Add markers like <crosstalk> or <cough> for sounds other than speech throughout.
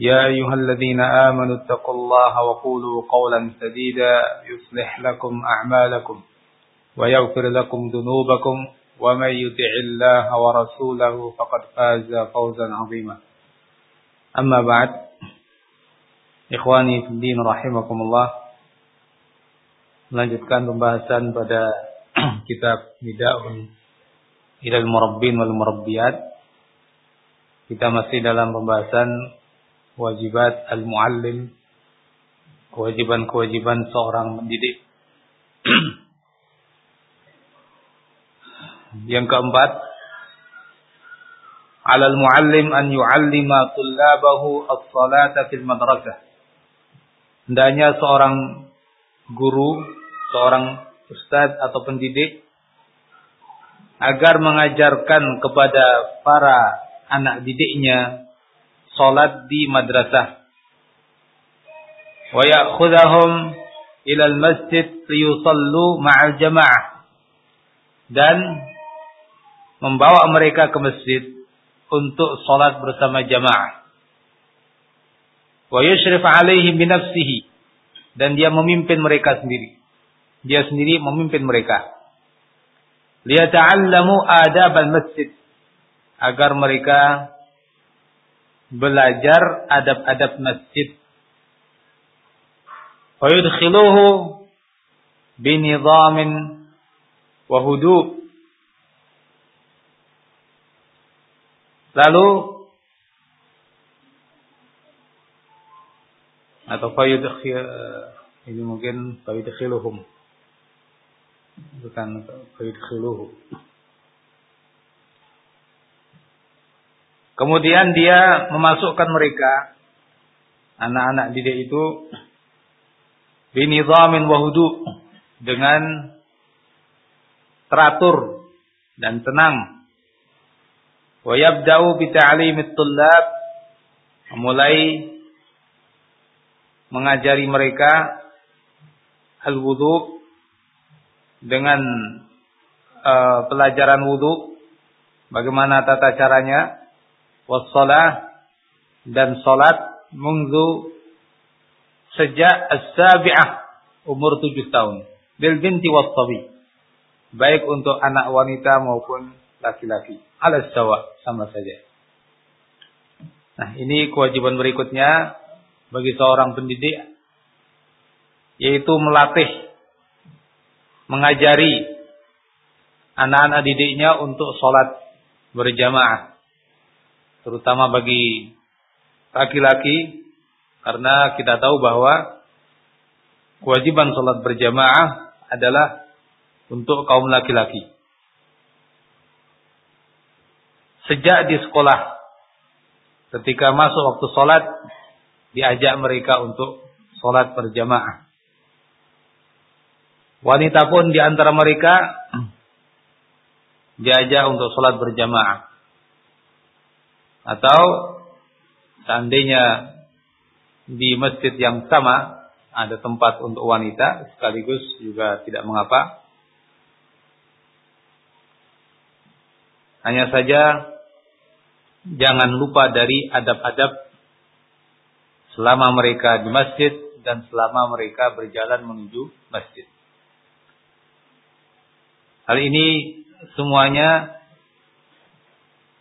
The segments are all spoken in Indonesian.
يا أيها الذين آمنوا اتقوا الله وقولوا قولا سديدا يصلح لكم أعمالكم ويغفر لكم ذنوبكم ومن يطع الله ورسوله فقد فاز فوزا عظيما. أما بعد إخواني في الدين رحمكم الله melanjutkan pembahasan pada <clears throat> kitab Nida'un Ilal Murabbin wal Murabbiyat. Kita masih dalam pembahasan wajibat al-muallim kewajiban-kewajiban seorang mendidik. <clears throat> Yang keempat alal muallim an yu'allima tullabahu as-salata fil madrasah. Hendaknya seorang guru seorang ustadz atau pendidik agar mengajarkan kepada para anak didiknya salat di madrasah. Wa ya'khudhahum ila al-masjid liyusallu ma'al jamaah. Dan membawa mereka ke masjid untuk salat bersama jamaah. Wa yushrif alaihim bi nafsihi. Dan dia memimpin mereka sendiri. Dia sendiri memimpin mereka. Liyata'allamu adab al-masjid. Agar mereka belajar adab-adab masjid. Wa yudkhiluhu binizamin wa hudu. Lalu atau fayudkhil ini mungkin fayudkhiluhum bukan fayudkhiluhu Kemudian dia memasukkan mereka anak-anak didik itu binizamin wahudu dengan teratur dan tenang. Wa yabda'u bi ta'limit tullab memulai mengajari mereka al-wudu dengan uh, pelajaran wudu bagaimana tata caranya wassalah dan salat mundu sejak as-sabi'ah umur tujuh tahun. Bil binti wassabi baik untuk anak wanita maupun laki-laki. Ala sawa sama saja. Nah ini kewajiban berikutnya bagi seorang pendidik yaitu melatih mengajari anak-anak didiknya untuk sholat berjamaah terutama bagi laki-laki karena kita tahu bahwa kewajiban sholat berjamaah adalah untuk kaum laki-laki. Sejak di sekolah, ketika masuk waktu sholat, diajak mereka untuk sholat berjamaah. Wanita pun di antara mereka <clears throat> diajak untuk sholat berjamaah atau seandainya di masjid yang sama ada tempat untuk wanita sekaligus juga tidak mengapa. Hanya saja jangan lupa dari adab-adab selama mereka di masjid dan selama mereka berjalan menuju masjid. Hal ini semuanya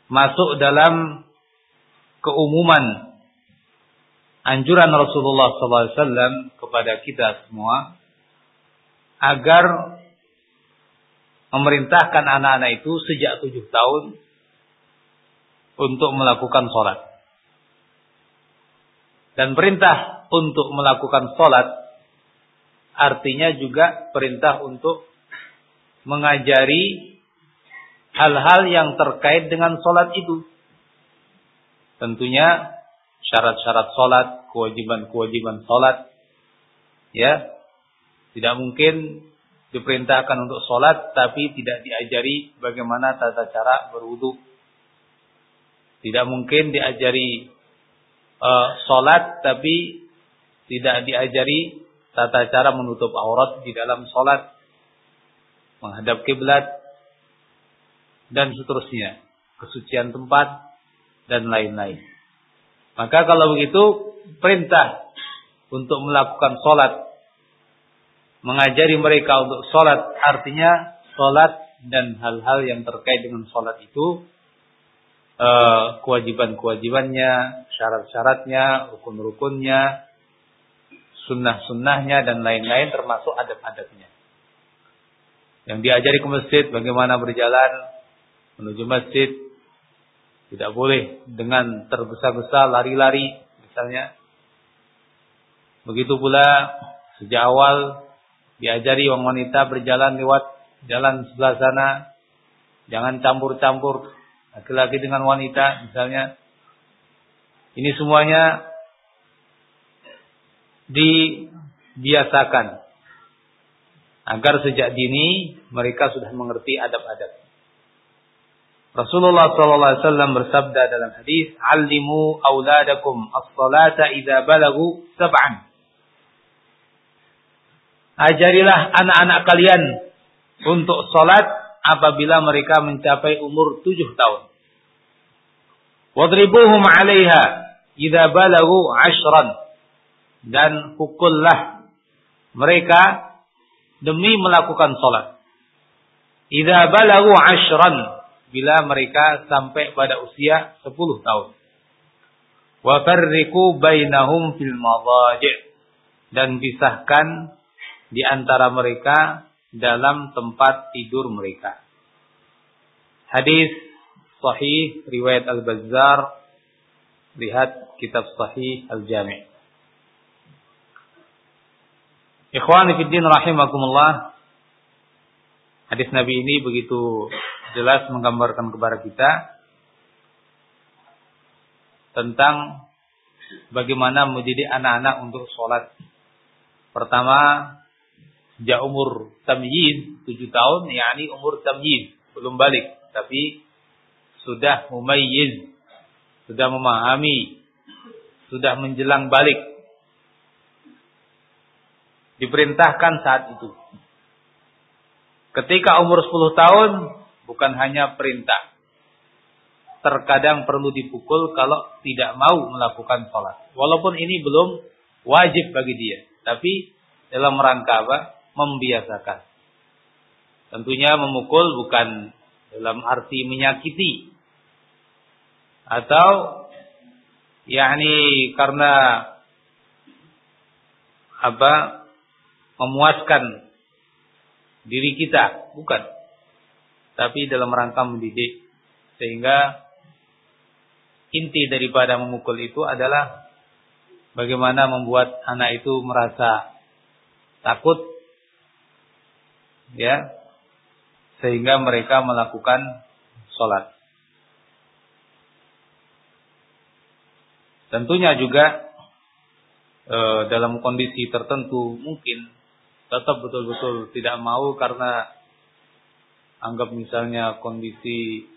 masuk dalam keumuman anjuran Rasulullah SAW kepada kita semua agar memerintahkan anak-anak itu sejak tujuh tahun untuk melakukan sholat. Dan perintah untuk melakukan sholat artinya juga perintah untuk mengajari hal-hal yang terkait dengan sholat itu. Tentunya syarat-syarat sholat, kewajiban-kewajiban sholat. Ya, tidak mungkin diperintahkan untuk sholat tapi tidak diajari bagaimana tata cara berwudu. Tidak mungkin diajari uh, sholat tapi tidak diajari tata cara menutup aurat di dalam sholat, menghadap kiblat dan seterusnya, kesucian tempat dan lain-lain. Maka kalau begitu perintah untuk melakukan sholat mengajari mereka untuk sholat artinya sholat dan hal-hal yang terkait dengan sholat itu eh, kewajiban-kewajibannya, syarat-syaratnya, rukun-rukunnya, sunnah-sunnahnya dan lain-lain termasuk adab-adabnya. Yang diajari ke masjid bagaimana berjalan menuju masjid tidak boleh dengan tergesa-gesa lari-lari misalnya. Begitu pula sejak awal Diajari wanita berjalan lewat jalan sebelah sana. Jangan campur-campur laki-laki dengan wanita misalnya. Ini semuanya dibiasakan agar sejak dini mereka sudah mengerti adab-adab. Rasulullah SAW bersabda dalam hadis, "Allimu auladakum as-salata idza balagu sab'an." Ajarilah anak-anak kalian untuk sholat apabila mereka mencapai umur tujuh tahun. Wadribuhum alaiha idza balagu ashran. Dan pukullah mereka demi melakukan sholat. Idza balagu ashran. Bila mereka sampai pada usia sepuluh tahun. Wa farriku bainahum fil madaji' dan pisahkan di antara mereka dalam tempat tidur mereka. Hadis sahih riwayat Al-Bazzar lihat kitab sahih Al-Jami'. Ikhwani fi din rahimakumullah. Hadis Nabi ini begitu jelas menggambarkan kepada kita tentang bagaimana menjadi anak-anak untuk sholat. Pertama, sejak umur tamyiz 7 tahun yakni umur tamyiz belum balik tapi sudah mumayyiz sudah memahami sudah menjelang balik diperintahkan saat itu ketika umur 10 tahun bukan hanya perintah. Terkadang perlu dipukul kalau tidak mau melakukan sholat. Walaupun ini belum wajib bagi dia. Tapi dalam rangka apa? Membiasakan. Tentunya memukul bukan dalam arti menyakiti. Atau yakni karena apa? Memuaskan diri kita, bukan. Tapi dalam rangka mendidik sehingga inti daripada memukul itu adalah bagaimana membuat anak itu merasa takut ya sehingga mereka melakukan sholat. Tentunya juga e, dalam kondisi tertentu mungkin tetap betul-betul tidak mau karena anggap misalnya kondisi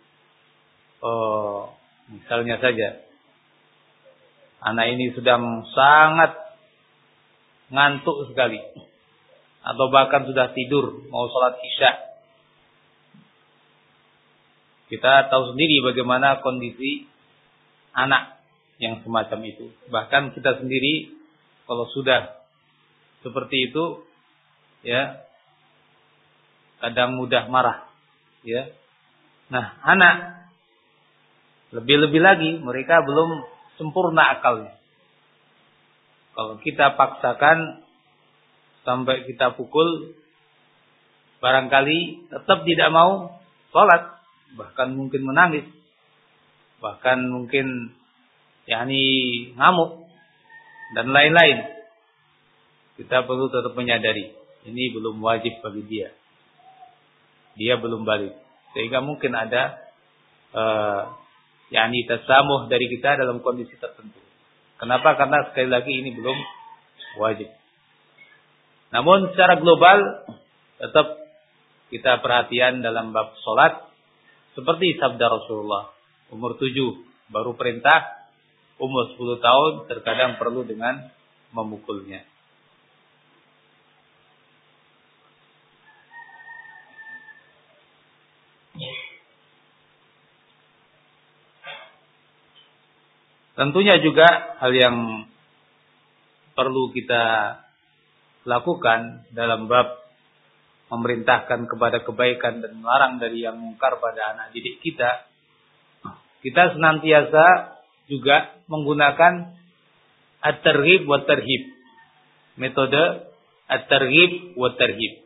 e, misalnya saja anak ini sedang sangat ngantuk sekali atau bahkan sudah tidur mau sholat isya. Kita tahu sendiri bagaimana kondisi anak yang semacam itu. Bahkan kita sendiri kalau sudah seperti itu ya kadang mudah marah ya. Nah, anak lebih-lebih lagi mereka belum sempurna akalnya. Kalau kita paksakan sampai kita pukul barangkali tetap tidak mau sholat, bahkan mungkin menangis, bahkan mungkin yakni ngamuk dan lain-lain. Kita perlu tetap menyadari ini belum wajib bagi dia. Dia belum balik. Sehingga mungkin ada uh, yakni tasamuh dari kita dalam kondisi tertentu. Kenapa? Karena sekali lagi ini belum wajib. Namun secara global tetap kita perhatian dalam bab solat seperti sabda Rasulullah umur tujuh baru perintah umur sepuluh tahun terkadang perlu dengan memukulnya. Tentunya juga hal yang perlu kita lakukan dalam bab memerintahkan kepada kebaikan dan melarang dari yang mungkar pada anak didik kita. Kita senantiasa juga menggunakan at-targhib wa tarhib. Metode at-targhib wa tarhib.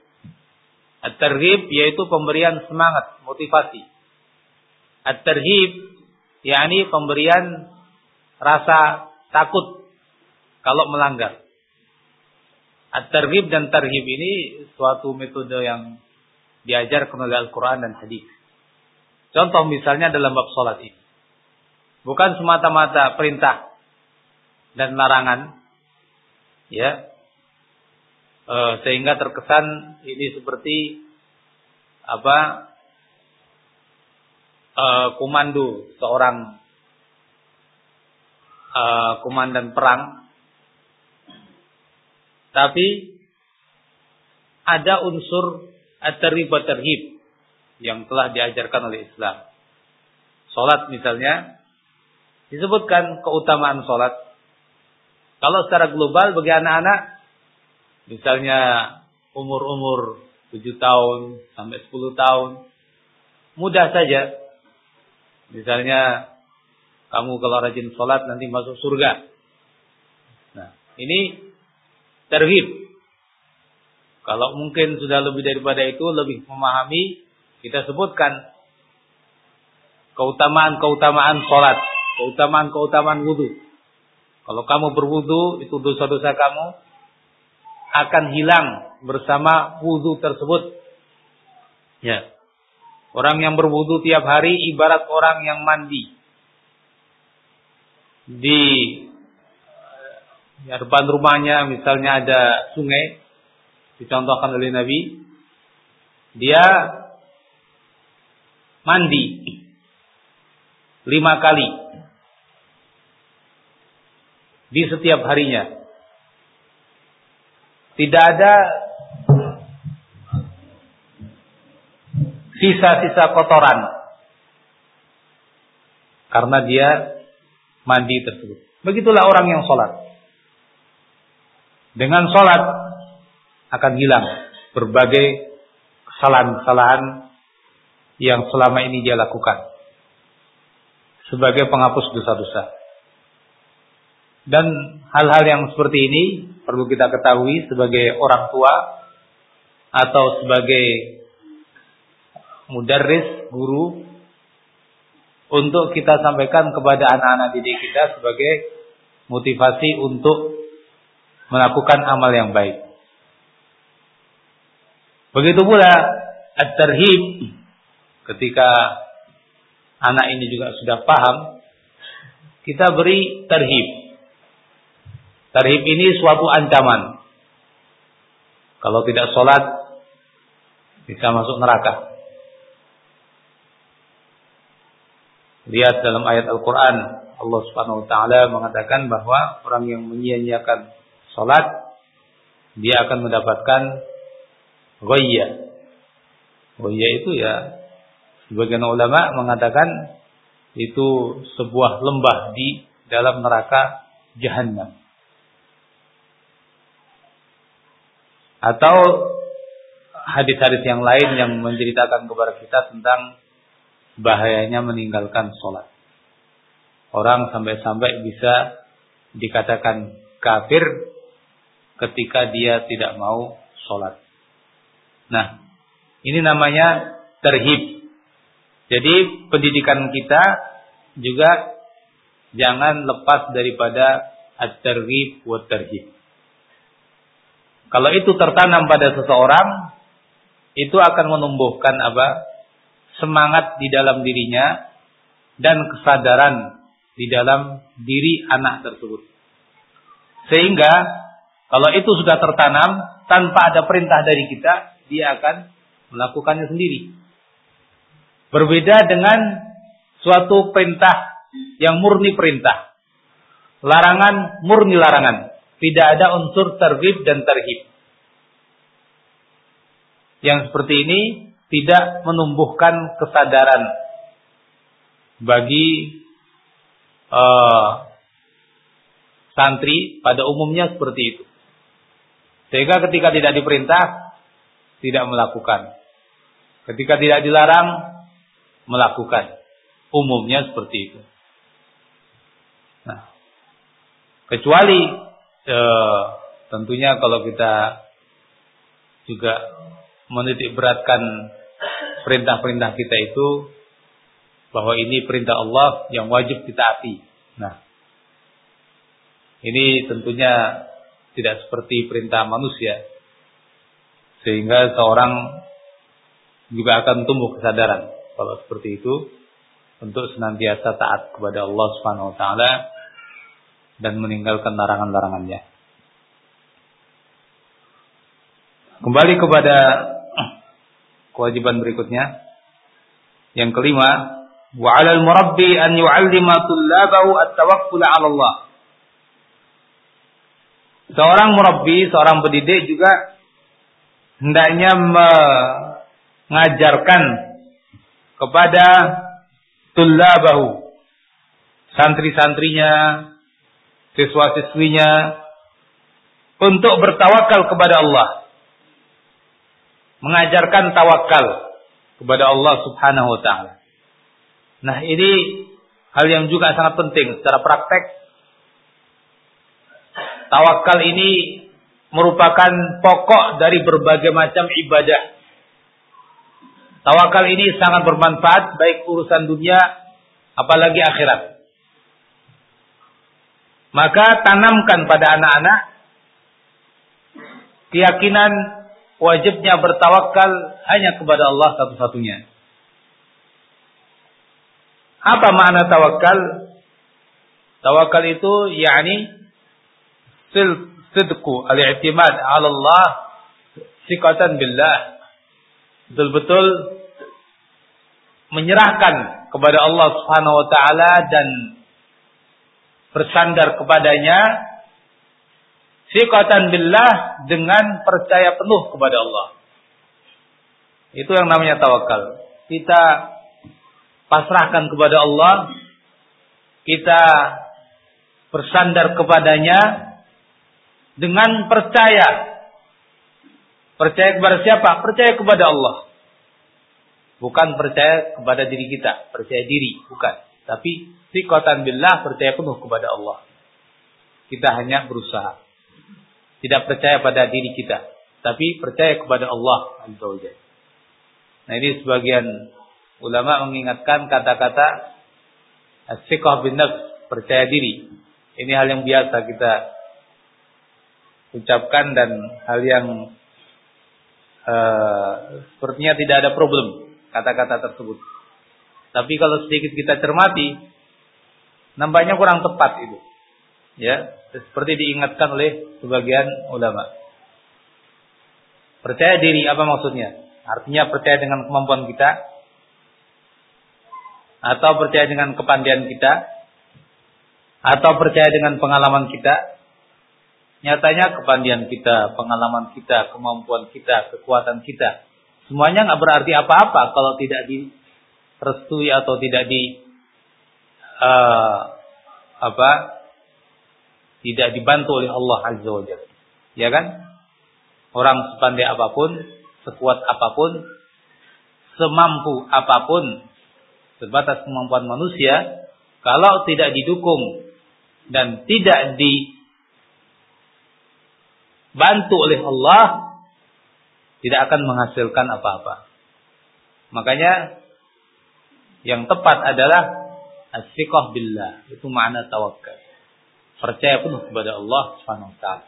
At-targhib yaitu pemberian semangat, motivasi. At-tarhib yakni pemberian rasa takut kalau melanggar. At-targhib dan tarhib ini suatu metode yang diajarkan oleh Al-Quran dan hadis. Contoh misalnya dalam bab sholat ini. Bukan semata-mata perintah dan larangan. ya, e, Sehingga terkesan ini seperti apa e, komando seorang uh, komandan perang. Tapi ada unsur at-tarhib tarhib yang telah diajarkan oleh Islam. Salat misalnya disebutkan keutamaan salat. Kalau secara global bagi anak-anak misalnya umur-umur 7 tahun sampai 10 tahun mudah saja. Misalnya kamu kalau rajin sholat nanti masuk surga. Nah, ini terhib. Kalau mungkin sudah lebih daripada itu, lebih memahami, kita sebutkan keutamaan-keutamaan sholat, keutamaan-keutamaan wudhu. Kalau kamu berwudhu, itu dosa-dosa kamu akan hilang bersama wudhu tersebut. Ya. Orang yang berwudhu tiap hari ibarat orang yang mandi di ya, depan rumahnya misalnya ada sungai dicontohkan oleh Nabi dia mandi lima kali di setiap harinya. Tidak ada sisa-sisa kotoran. Karena dia mandi tersebut. Begitulah orang yang sholat. Dengan sholat akan hilang berbagai kesalahan-kesalahan yang selama ini dia lakukan. Sebagai penghapus dosa-dosa. Dan hal-hal yang seperti ini perlu kita ketahui sebagai orang tua atau sebagai mudarris, guru untuk kita sampaikan kepada anak-anak didik kita sebagai motivasi untuk melakukan amal yang baik. Begitu pula at-tarhib ketika anak ini juga sudah paham, kita beri tarhib. Tarhib ini suatu ancaman. Kalau tidak sholat, bisa masuk neraka. Lihat dalam ayat Al-Quran, Allah Subhanahu Wa Taala mengatakan bahwa orang yang menyia-nyiakan salat, dia akan mendapatkan ghayya. Ghayya itu ya, sebagian ulama mengatakan itu sebuah lembah di dalam neraka jahanam. Atau hadis-hadis yang lain yang menceritakan kepada kita tentang bahayanya meninggalkan sholat. Orang sampai-sampai bisa dikatakan kafir ketika dia tidak mau sholat. Nah, Ini namanya terhib. Jadi pendidikan kita juga jangan lepas daripada at-targhib wa terhib. Kalau itu tertanam pada seseorang, itu akan menumbuhkan apa? Semangat di dalam dirinya dan kesadaran di dalam diri anak tersebut. Sehingga kalau itu sudah tertanam tanpa ada perintah dari kita, dia akan melakukannya sendiri. Berbeda dengan suatu perintah yang murni perintah. Larangan murni larangan. Tidak ada unsur terhib dan terhib. Yang seperti ini tidak menumbuhkan kesadaran bagi uh, santri pada umumnya seperti itu. Sehingga ketika tidak diperintah, tidak melakukan. Ketika tidak dilarang, melakukan. Umumnya seperti itu. Nah, kecuali e, tentunya kalau kita juga menitik beratkan perintah-perintah kita itu bahwa ini perintah Allah yang wajib kita ati. Nah, ini tentunya tidak seperti perintah manusia. Sehingga seorang juga akan tumbuh kesadaran kalau seperti itu untuk senantiasa taat kepada Allah Subhanahu wa taala dan meninggalkan larangan-larangannya. Kembali kepada kewajiban berikutnya. Yang kelima, wa 'alal murabbi an yu'allima tullabahu at-tawakkul 'ala Allah. Seorang murabbi, seorang pendidik juga hendaknya mengajarkan kepada tullabahu, santri-santrinya, siswa-siswinya untuk bertawakal kepada Allah. Mengajarkan tawakal kepada Allah Subhanahu wa taala. Nah, ini hal yang juga sangat penting secara praktek Tawakal ini merupakan pokok dari berbagai macam ibadah. Tawakal ini sangat bermanfaat baik urusan dunia apalagi akhirat. Maka tanamkan pada anak-anak keyakinan wajibnya bertawakal hanya kepada Allah satu-satunya. Apa makna tawakal? Tawakal itu yakni sidqu al-i'timad 'ala Allah sikatan billah. Betul-betul menyerahkan kepada Allah Subhanahu wa taala dan bersandar kepadanya sikatan billah dengan percaya penuh kepada Allah. Itu yang namanya tawakal. Kita pasrahkan kepada Allah, kita bersandar kepadanya dengan percaya. Percaya kepada siapa? Percaya kepada Allah. Bukan percaya kepada diri kita, percaya diri, bukan. Tapi sikatan billah percaya penuh kepada Allah. Kita hanya berusaha. Tidak percaya pada diri kita, tapi percaya kepada Allah Azza Nah, ini sebagian ulama mengingatkan kata-kata as-siqah bin nafs, percaya diri. Ini hal yang biasa kita ucapkan dan hal yang uh, sepertinya tidak ada problem kata-kata tersebut. Tapi kalau sedikit kita cermati, nampaknya kurang tepat itu. Ya, seperti diingatkan oleh sebagian ulama. Percaya diri apa maksudnya? Artinya percaya dengan kemampuan kita atau percaya dengan kepandian kita atau percaya dengan pengalaman kita Nyatanya kepandian kita, pengalaman kita, kemampuan kita, kekuatan kita. Semuanya nggak berarti apa-apa kalau tidak direstui atau tidak di uh, apa tidak dibantu oleh Allah Azza wa Jalla. Ya kan? Orang sepandai apa pun, sekuat apa pun, semampu apa pun, sebatas kemampuan manusia, kalau tidak didukung dan tidak di bantu oleh Allah tidak akan menghasilkan apa-apa. Makanya yang tepat adalah as-siqah billah. Itu makna tawakal. Percaya penuh kepada Allah Subhanahu wa taala.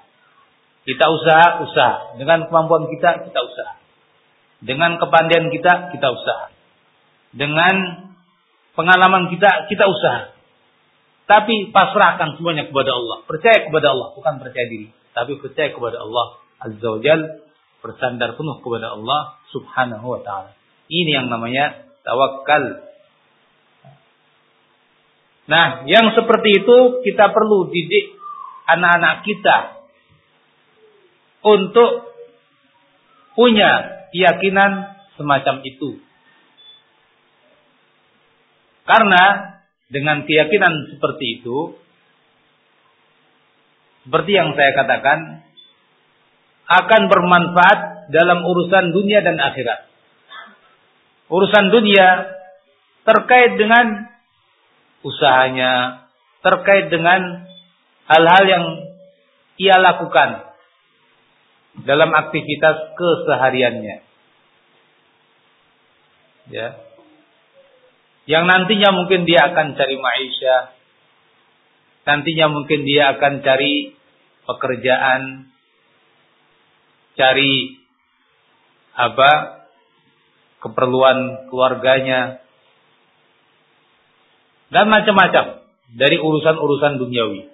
Kita usaha, usaha. Dengan kemampuan kita, kita usaha. Dengan kepandaian kita, kita usaha. Dengan pengalaman kita, kita usaha. Tapi pasrahkan semuanya kepada Allah. Percaya kepada Allah, bukan percaya diri. Tapi percaya kepada Allah Azza wa. Bersandar penuh kepada Allah Subhanahu wa ta'ala. Ini yang namanya tawakal. Nah, yang seperti itu kita perlu didik anak-anak kita untuk punya keyakinan semacam itu. Karena dengan keyakinan seperti itu, seperti yang saya katakan, akan bermanfaat dalam urusan dunia dan akhirat urusan dunia terkait dengan usahanya, terkait dengan hal-hal yang ia lakukan dalam aktivitas kesehariannya. Ya. Yang nantinya mungkin dia akan cari maisha, nantinya mungkin dia akan cari pekerjaan, cari apa keperluan keluarganya, dan macam-macam dari urusan-urusan duniawi.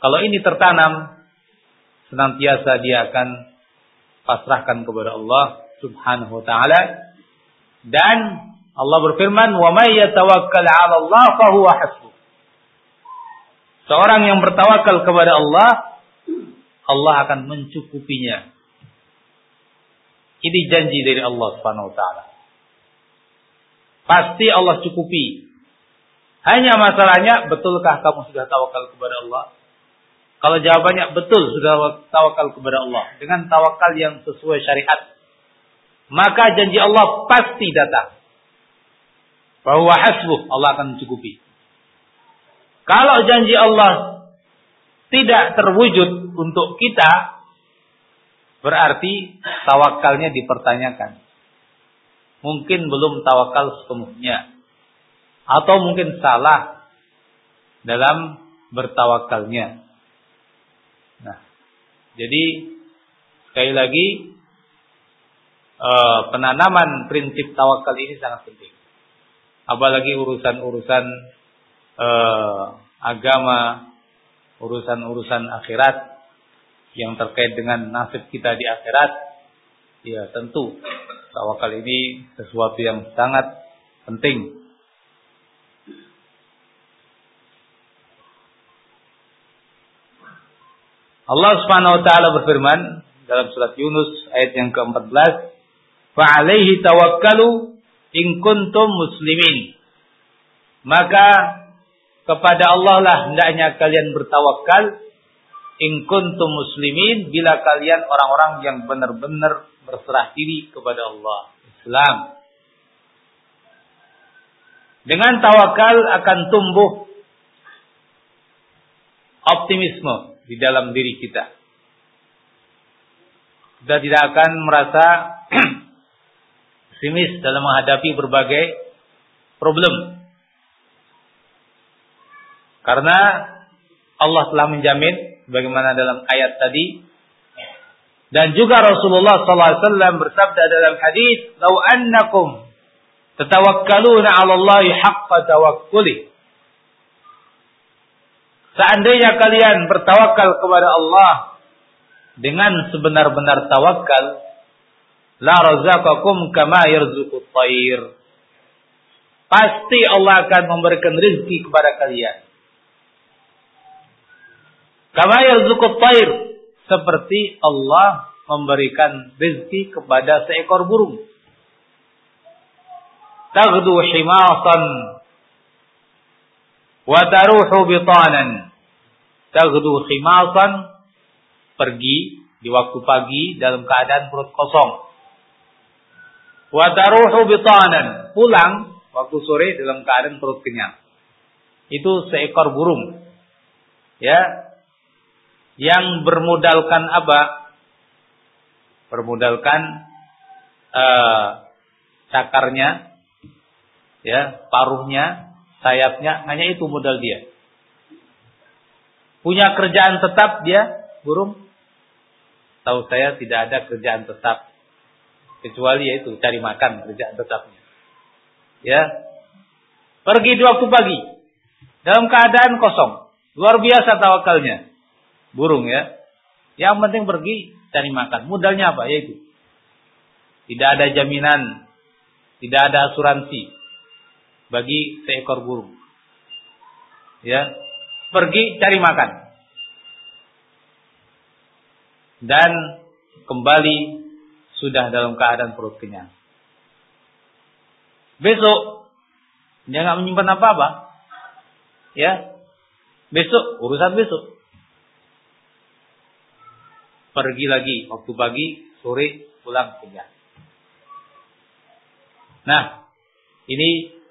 Kalau ini tertanam, senantiasa dia akan pasrahkan kepada Allah Subhanahu wa taala dan Allah berfirman, "Wa may yatawakkal 'ala Allah fa huwa hasbuh." Seorang yang bertawakal kepada Allah, Allah akan mencukupinya. Ini janji dari Allah Subhanahu wa taala. Pasti Allah cukupi. Hanya masalahnya betulkah kamu sudah tawakal kepada Allah? Kalau jawabannya betul sudah tawakal kepada Allah dengan tawakal yang sesuai syariat, maka janji Allah pasti datang. Bahwa hasbuh Allah akan mencukupi. Kalau janji Allah tidak terwujud untuk kita, Berarti tawakalnya dipertanyakan. Mungkin belum tawakal sepenuhnya. Atau mungkin salah dalam bertawakalnya. Nah, jadi sekali lagi eh, penanaman prinsip tawakal ini sangat penting. Apalagi urusan-urusan eh, agama, urusan-urusan akhirat yang terkait dengan nasib kita di akhirat, ya tentu tawakal ini sesuatu yang sangat penting. Allah Subhanahu wa taala berfirman dalam surat Yunus ayat yang ke-14, "Fa'alaihi tawakkalu in kuntum muslimin." Maka kepada Allah lah hendaknya kalian bertawakal in kuntum muslimin bila kalian orang-orang yang benar-benar berserah diri kepada Allah Islam dengan tawakal akan tumbuh optimisme di dalam diri kita. Kita tidak akan merasa <clears throat> pesimis dalam menghadapi berbagai problem. Karena Allah telah menjamin sebagaimana dalam ayat tadi. Dan juga Rasulullah SAW bersabda dalam hadis, "Lau annakum tatawakkaluna 'ala Allah haqqa tawakkuli." Seandainya kalian bertawakal kepada Allah dengan sebenar-benar tawakal, la razaqakum kama yarzuqut thair. Pasti Allah akan memberikan rezeki kepada kalian Kama yarzuqut thair seperti Allah memberikan rezeki kepada seekor burung. Taghdu himasan wa taruhu bitanan. Taghdu himasan pergi di waktu pagi dalam keadaan perut kosong. Wa taruhu bitanan, pulang waktu sore dalam keadaan perut kenyang. Itu seekor burung. Ya, yang bermodalkan apa? Bermodalkan uh, cakarnya, ya, paruhnya, sayapnya, hanya itu modal dia. Punya kerjaan tetap dia, burung? Tahu saya tidak ada kerjaan tetap. Kecuali yaitu cari makan kerjaan tetapnya. Ya. Pergi di waktu pagi. Dalam keadaan kosong. Luar biasa tawakalnya. Burung ya. Yang penting pergi cari makan. Modalnya apa? Yaitu. Tidak ada jaminan. Tidak ada asuransi. Bagi seekor burung. Ya. Pergi cari makan. Dan kembali sudah dalam keadaan perut kenyang. Besok dia nggak menyimpan apa-apa. Ya. Besok urusan besok. Pergi lagi waktu pagi, sore pulang kenyang. Nah, ini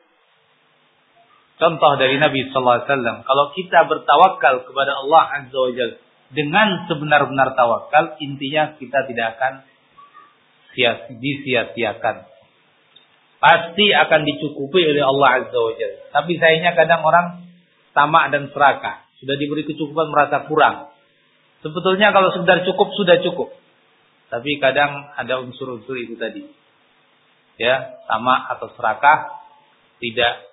contoh dari Nabi sallallahu alaihi wasallam. Kalau kita bertawakal kepada Allah Azza wa Jalla dengan sebenar-benar tawakal, intinya kita tidak akan disia-siakan. Pasti akan dicukupi oleh Allah Azza wa Jalla. Tapi sayangnya kadang orang tamak dan serakah. Sudah diberi kecukupan merasa kurang. Sebetulnya kalau sekedar cukup sudah cukup. Tapi kadang ada unsur-unsur itu tadi. Ya, tamak atau serakah tidak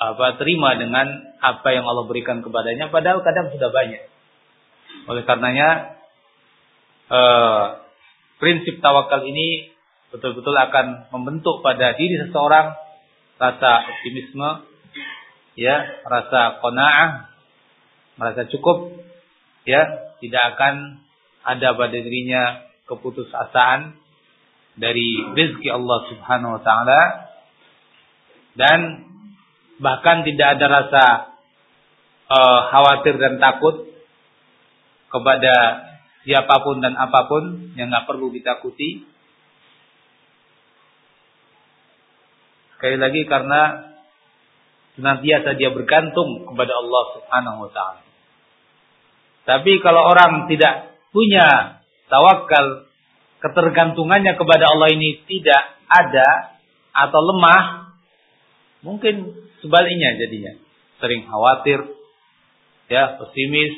apa terima dengan apa yang Allah berikan kepadanya padahal kadang sudah banyak. Oleh karenanya eh, prinsip tawakal ini betul-betul akan membentuk pada diri seseorang rasa optimisme, ya, rasa qanaah, merasa cukup, ya, tidak akan ada pada dirinya keputusasaan dari rezeki Allah Subhanahu wa taala dan bahkan tidak ada rasa uh, khawatir dan takut kepada siapa pun dan apa pun yang nggak perlu ditakuti. Sekali lagi karena senantiasa dia bergantung kepada Allah Subhanahu wa taala. Tapi kalau orang tidak punya tawakal, ketergantungannya kepada Allah ini tidak ada atau lemah, mungkin sebaliknya jadinya. Sering khawatir, ya, pesimis,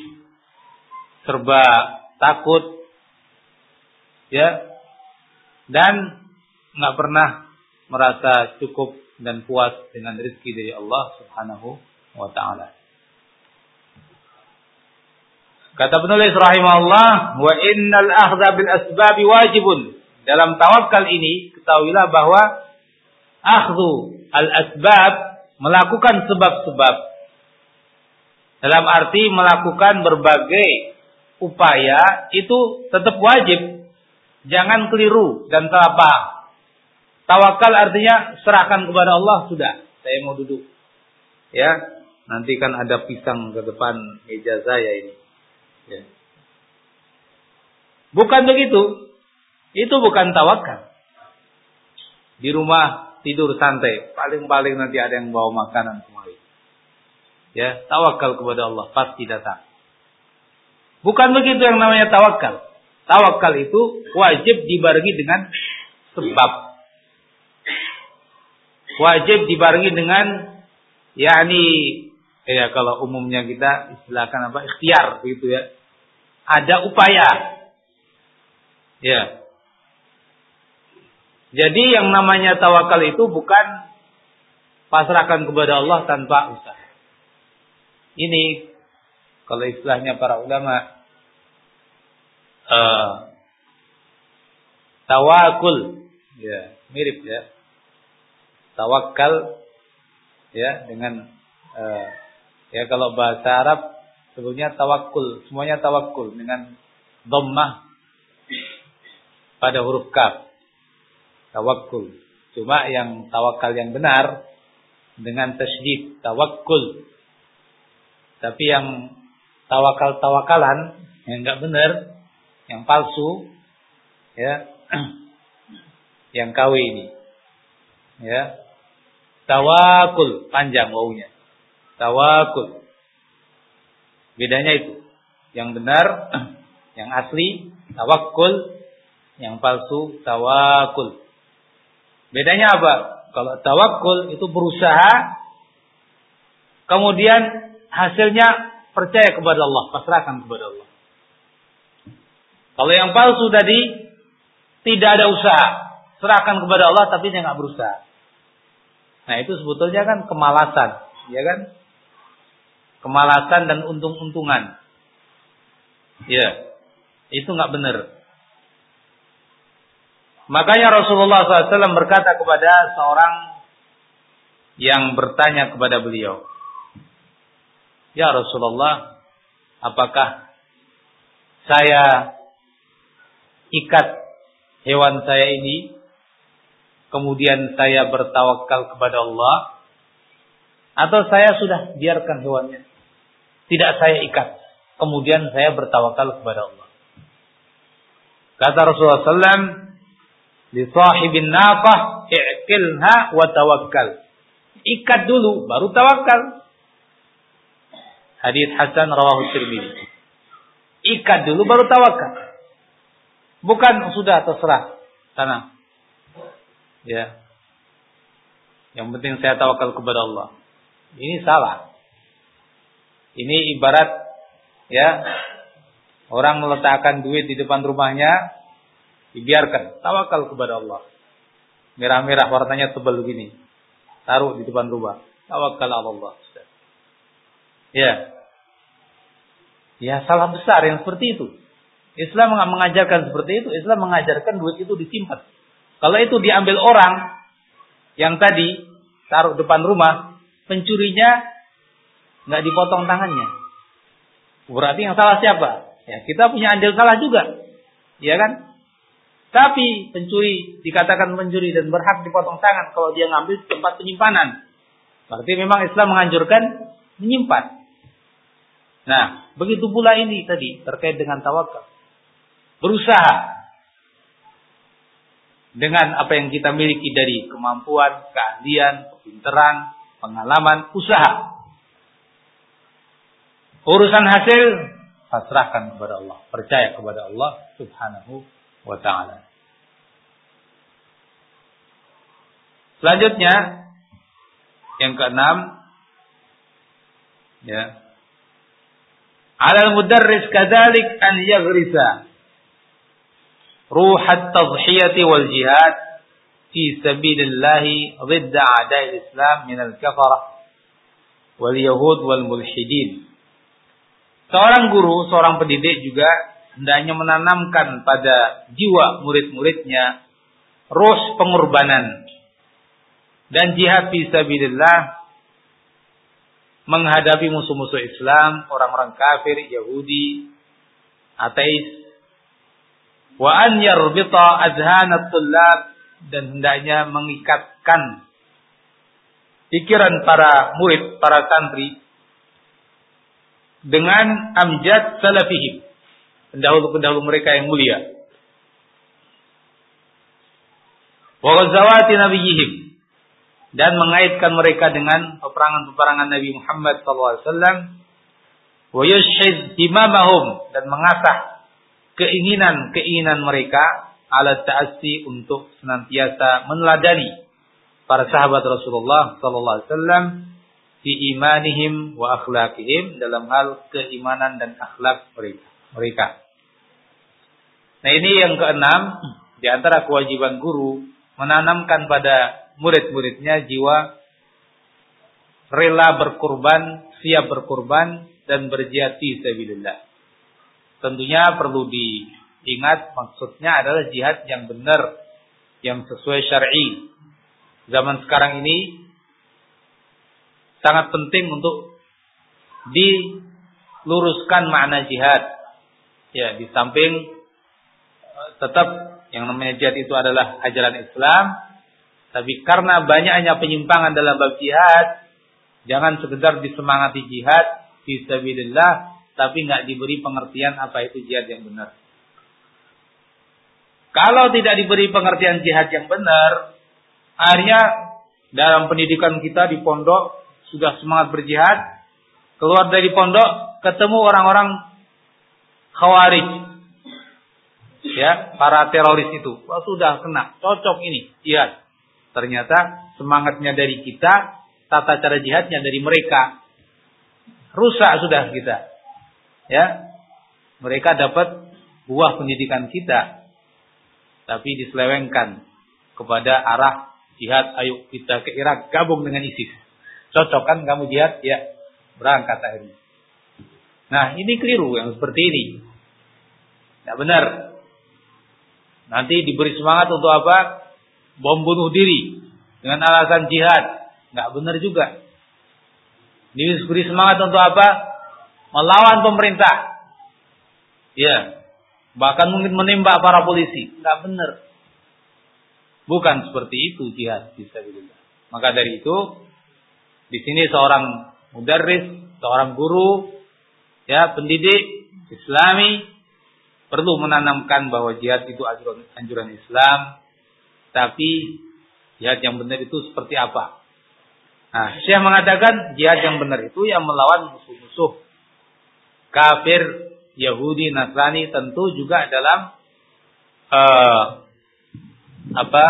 serba takut, ya, dan nggak pernah merasa cukup dan puas dengan rezeki dari Allah Subhanahu wa taala. Kata penulis rahimahullah, wa innal akhdha bil asbab wajibun. Dalam tawakal ini ketahuilah bahwa akhdhu al asbab melakukan sebab-sebab dalam arti melakukan berbagai upaya itu tetap wajib. Jangan keliru dan salah paham. Tawakal artinya serahkan kepada Allah sudah. Saya mau duduk. Ya, nanti kan ada pisang ke depan meja saya ini. Ya. Bukan begitu. Itu bukan tawakal. Di rumah tidur santai, paling-paling nanti ada yang bawa makanan kemari. Ya, tawakal kepada Allah pasti datang. Bukan begitu yang namanya tawakal. Tawakal itu wajib dibarengi dengan sebab. Wajib dibarengi dengan yakni ya kalau umumnya kita istilahkan apa ikhtiar begitu ya. Ada upaya. Ya. Jadi yang namanya tawakal itu bukan pasrahkan kepada Allah tanpa usaha. Ini kalau istilahnya para ulama uh, tawakul ya mirip ya tawakal ya dengan uh, ya kalau bahasa Arab sebutnya tawakul semuanya tawakul dengan dhammah pada huruf kaf tawakul cuma yang tawakal yang benar dengan tasydid tawakul tapi yang tawakal-tawakalan yang enggak benar, yang palsu, ya, <clears throat> yang KW ini, ya, tawakul panjang wawunya, tawakul. Bedanya itu, yang benar, <clears throat> yang asli tawakul, yang palsu tawakul. Bedanya apa? Kalau tawakul itu berusaha kemudian hasilnya percaya kepada Allah, pasrahkan kepada Allah. Kalau yang palsu tadi tidak ada usaha, serahkan kepada Allah tapi dia nggak berusaha. Nah itu sebetulnya kan kemalasan, ya kan? Kemalasan dan untung-untungan. Ya, itu nggak benar. Makanya Rasulullah SAW berkata kepada seorang yang bertanya kepada beliau, Ya Rasulullah, apakah saya ikat hewan saya ini, kemudian saya bertawakal kepada Allah, atau saya sudah biarkan hewannya, tidak saya ikat, kemudian saya bertawakal kepada Allah. Kata Rasulullah SAW, li sahibin naqah i'kilha wa tawakkal. Ikat dulu baru tawakal. Hadis Hasan rawahu Tirmidzi. Ikat dulu baru tawakal. Bukan sudah terserah sana. Ya. Yang penting saya tawakal kepada Allah. Ini salah. Ini ibarat ya orang meletakkan duit di depan rumahnya dibiarkan tawakal kepada Allah. Merah-merah warnanya tebal begini. Taruh di depan rumah. Tawakal Allah. Ya. Ya salah besar yang seperti itu. Islam mengajarkan seperti itu. Islam mengajarkan duit itu disimpan. Kalau itu diambil orang yang tadi taruh depan rumah, pencurinya nggak dipotong tangannya. Berarti yang salah siapa? Ya kita punya andil salah juga, ya kan? Tapi pencuri dikatakan pencuri dan berhak dipotong tangan kalau dia ngambil tempat penyimpanan. Berarti memang Islam menganjurkan menyimpan. Nah, begitu pula ini tadi terkait dengan tawakal. Berusaha dengan apa yang kita miliki dari kemampuan, keahlian, kepintaran, pengalaman, usaha. Urusan hasil pasrahkan kepada Allah, percaya kepada Allah Subhanahu wa taala. Selanjutnya yang keenam ya. Alal mudarris kadzalik an yaghrisa ruhat tadhiyati wal jihad fi sabilillah ضد a'da'i Islam min al-kafarah wal yahud wal mulhidin. Seorang guru, seorang pendidik juga hendaknya menanamkan pada jiwa murid-muridnya ruh pengorbanan dan jihad fi sabilillah menghadapi musuh-musuh Islam, orang-orang kafir, Yahudi, ateis. Wa an yarbita azhanat tullab dan hendaknya mengikatkan pikiran para murid, para santri dengan amjad salafihim, pendahulu-pendahulu mereka yang mulia. Wa ghazawati nabiyihim dan mengaitkan mereka dengan peperangan-peperangan Nabi Muhammad SAW. Wa yushhiz himamahum dan mengasah keinginan-keinginan mereka ala ta'assi untuk senantiasa meneladani para sahabat Rasulullah sallallahu alaihi wasallam fi imanihim wa akhlaqihim dalam hal keimanan dan akhlak mereka. Mereka. Nah, ini yang keenam di antara kewajiban guru menanamkan pada murid-muridnya jiwa rela berkorban, siap berkorban dan berjihad fi sabilillah. Tentunya perlu diingat maksudnya adalah jihad yang benar, yang sesuai syar'i. Zaman sekarang ini sangat penting untuk diluruskan makna jihad. Ya, di samping tetap yang namanya jihad itu adalah ajaran Islam, tapi karena banyaknya penyimpangan dalam bab jihad, jangan sekedar disemangati jihad fisabilillah tapi nggak diberi pengertian apa itu jihad yang benar. Kalau tidak diberi pengertian jihad yang benar, akhirnya dalam pendidikan kita di pondok sudah semangat berjihad, keluar dari pondok ketemu orang-orang khawarij. Ya, para teroris itu. Wah, sudah kena, cocok ini jihad. Ternyata semangatnya dari kita, tata cara jihadnya dari mereka. Rusak sudah kita. Ya. Mereka dapat buah pendidikan kita. Tapi diselewengkan kepada arah jihad. Ayo kita ke Irak gabung dengan ISIS. Cocok kan kamu jihad? Ya. Berangkat akhirnya. Nah ini keliru yang seperti ini. Tidak benar. Nanti diberi semangat untuk apa? Bom bunuh diri. Dengan alasan jihad. Nggak benar juga. Diberi semangat untuk apa? Melawan pemerintah. Ya. Bahkan mungkin menembak para polisi. Nggak benar. Bukan seperti itu jihad fisabilillah. Maka dari itu di sini seorang mudarris, seorang guru, ya pendidik Islami perlu menanamkan bahwa jihad itu anjuran, anjuran Islam, tapi jihad yang benar itu seperti apa? Nah, Syekh mengatakan jihad yang benar itu yang melawan musuh-musuh kafir, Yahudi, Nasrani tentu juga dalam uh, apa?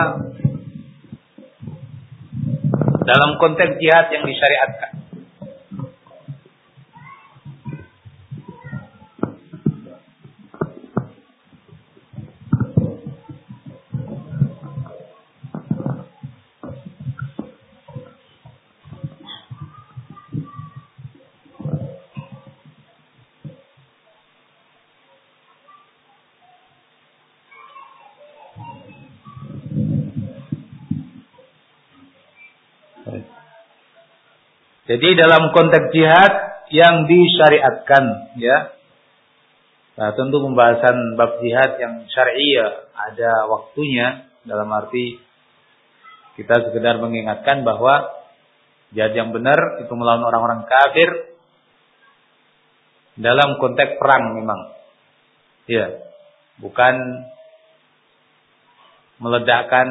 Dalam konteks jihad yang disyariatkan. Jadi dalam konteks jihad yang disyariatkan ya. Nah, tentu pembahasan bab jihad yang syar'i ya ada waktunya dalam arti kita sekedar mengingatkan bahwa jihad yang benar itu melawan orang-orang kafir dalam konteks perang memang. Ya. Bukan meledakkan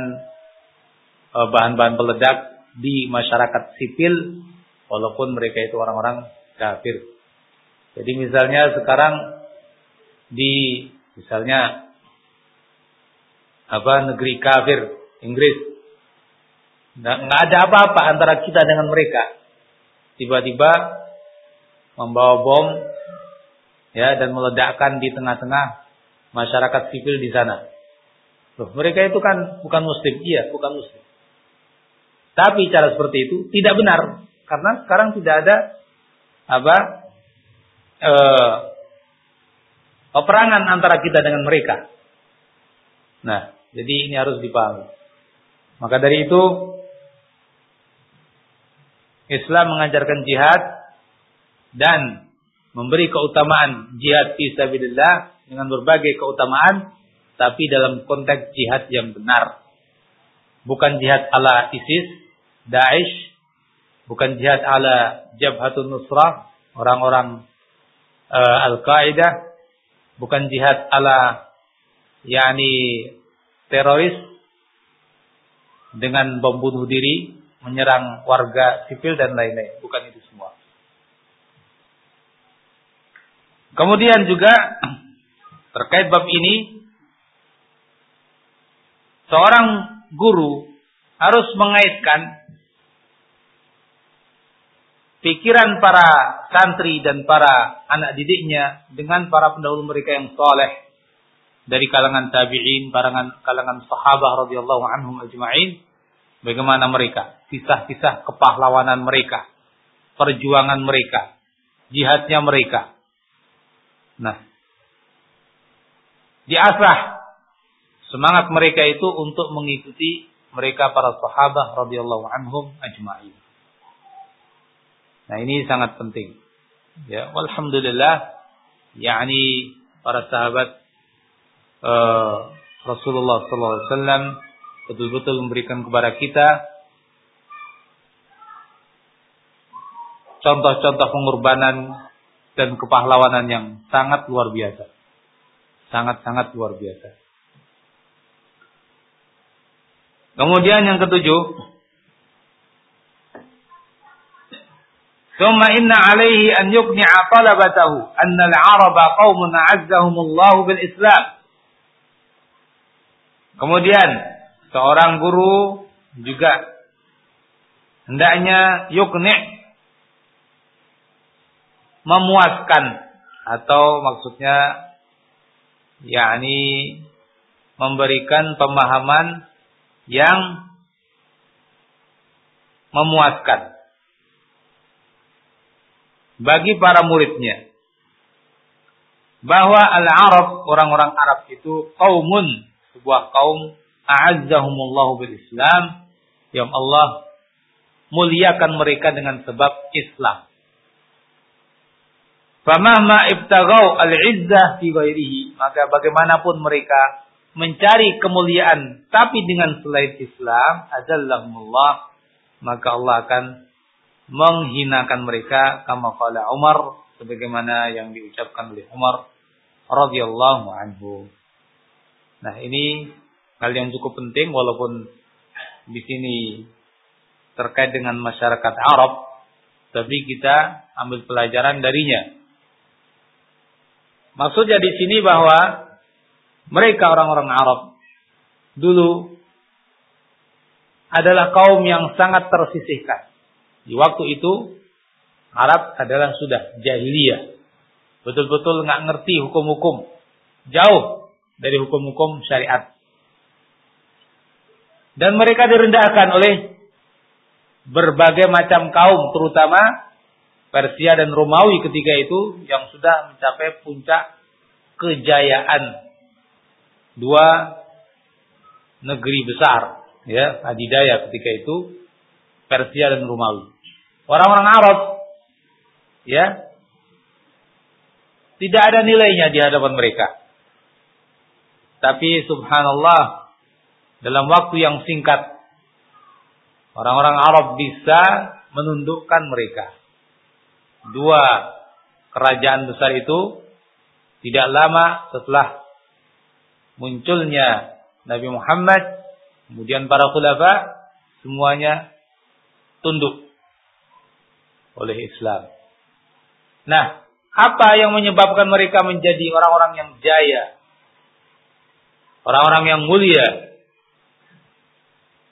eh, bahan-bahan peledak di masyarakat sipil walaupun mereka itu orang-orang kafir. Jadi misalnya sekarang di misalnya apa negeri kafir Inggris nggak ada apa-apa antara kita dengan mereka. Tiba-tiba membawa bom ya dan meledakkan di tengah-tengah masyarakat sipil di sana. Loh, mereka itu kan bukan muslim, iya, bukan muslim. Tapi cara seperti itu tidak benar. Karena sekarang tidak ada apa eh, peperangan antara kita dengan mereka. Nah, jadi ini harus dipahami. Maka dari itu Islam mengajarkan jihad dan memberi keutamaan jihad fi sabilillah dengan berbagai keutamaan tapi dalam konteks jihad yang benar. Bukan jihad ala ISIS, Daesh bukan jihad ala Jabhatun Nusrah, orang-orang uh, Al-Qaeda, bukan jihad ala yakni teroris. Dengan bom bunuh diri, menyerang warga sipil dan lain-lain, bukan itu semua. Kemudian juga <clears throat> terkait bab ini seorang guru harus mengaitkan pikiran para santri dan para anak didiknya dengan para pendahulu mereka yang soleh dari kalangan tabi'in, kalangan kalangan sahabat radhiyallahu anhum ajma'in, bagaimana mereka, kisah-kisah kepahlawanan mereka, perjuangan mereka, jihadnya mereka. Nah, diasah semangat mereka itu untuk mengikuti mereka para sahabat radhiyallahu anhum ajma'in. Nah ini sangat penting. Ya, alhamdulillah, yakni para sahabat uh, Rasulullah sallallahu alaihi wasallam betul-betul memberikan kepada kita contoh-contoh pengorbanan dan kepahlawanan yang sangat luar biasa. Sangat-sangat luar biasa. Kemudian yang ketujuh, Thumma inna alaihi an yukni'a talabatahu anna al-araba qaumun azzahumullahu bil Islam. Kemudian seorang guru juga hendaknya yukni' memuaskan atau maksudnya yakni memberikan pemahaman yang memuaskan bagi para muridnya bahwa al-Arab orang-orang Arab itu kaumun sebuah kaum a'azzahumullahu bil Islam yang Allah muliakan mereka dengan sebab Islam. Famahma ibtagau al-izzah fi ghairihi, maka bagaimanapun mereka mencari kemuliaan tapi dengan selain Islam, azallahumullah, maka Allah akan menghinakan mereka kama qala Umar sebagaimana yang diucapkan oleh Umar radhiyallahu anhu. Nah, ini hal yang cukup penting walaupun di sini terkait dengan masyarakat Arab, tapi kita ambil pelajaran darinya. Maksudnya di sini bahwa mereka orang-orang Arab dulu adalah kaum yang sangat tersisihkan. Di waktu itu Arab adalah sudah jahiliyah. Betul-betul nggak ngerti hukum-hukum. Jauh dari hukum-hukum syariat. Dan mereka direndahkan oleh berbagai macam kaum, terutama Persia dan Romawi ketika itu yang sudah mencapai puncak kejayaan dua negeri besar ya adidaya ketika itu Persia dan Romawi. Orang-orang Arab ya tidak ada nilainya di hadapan mereka. Tapi subhanallah dalam waktu yang singkat orang-orang Arab bisa menundukkan mereka dua kerajaan besar itu tidak lama setelah munculnya Nabi Muhammad, kemudian para khulafa semuanya tunduk oleh Islam. Nah, apa yang menyebabkan mereka menjadi orang-orang yang jaya? Orang-orang yang mulia.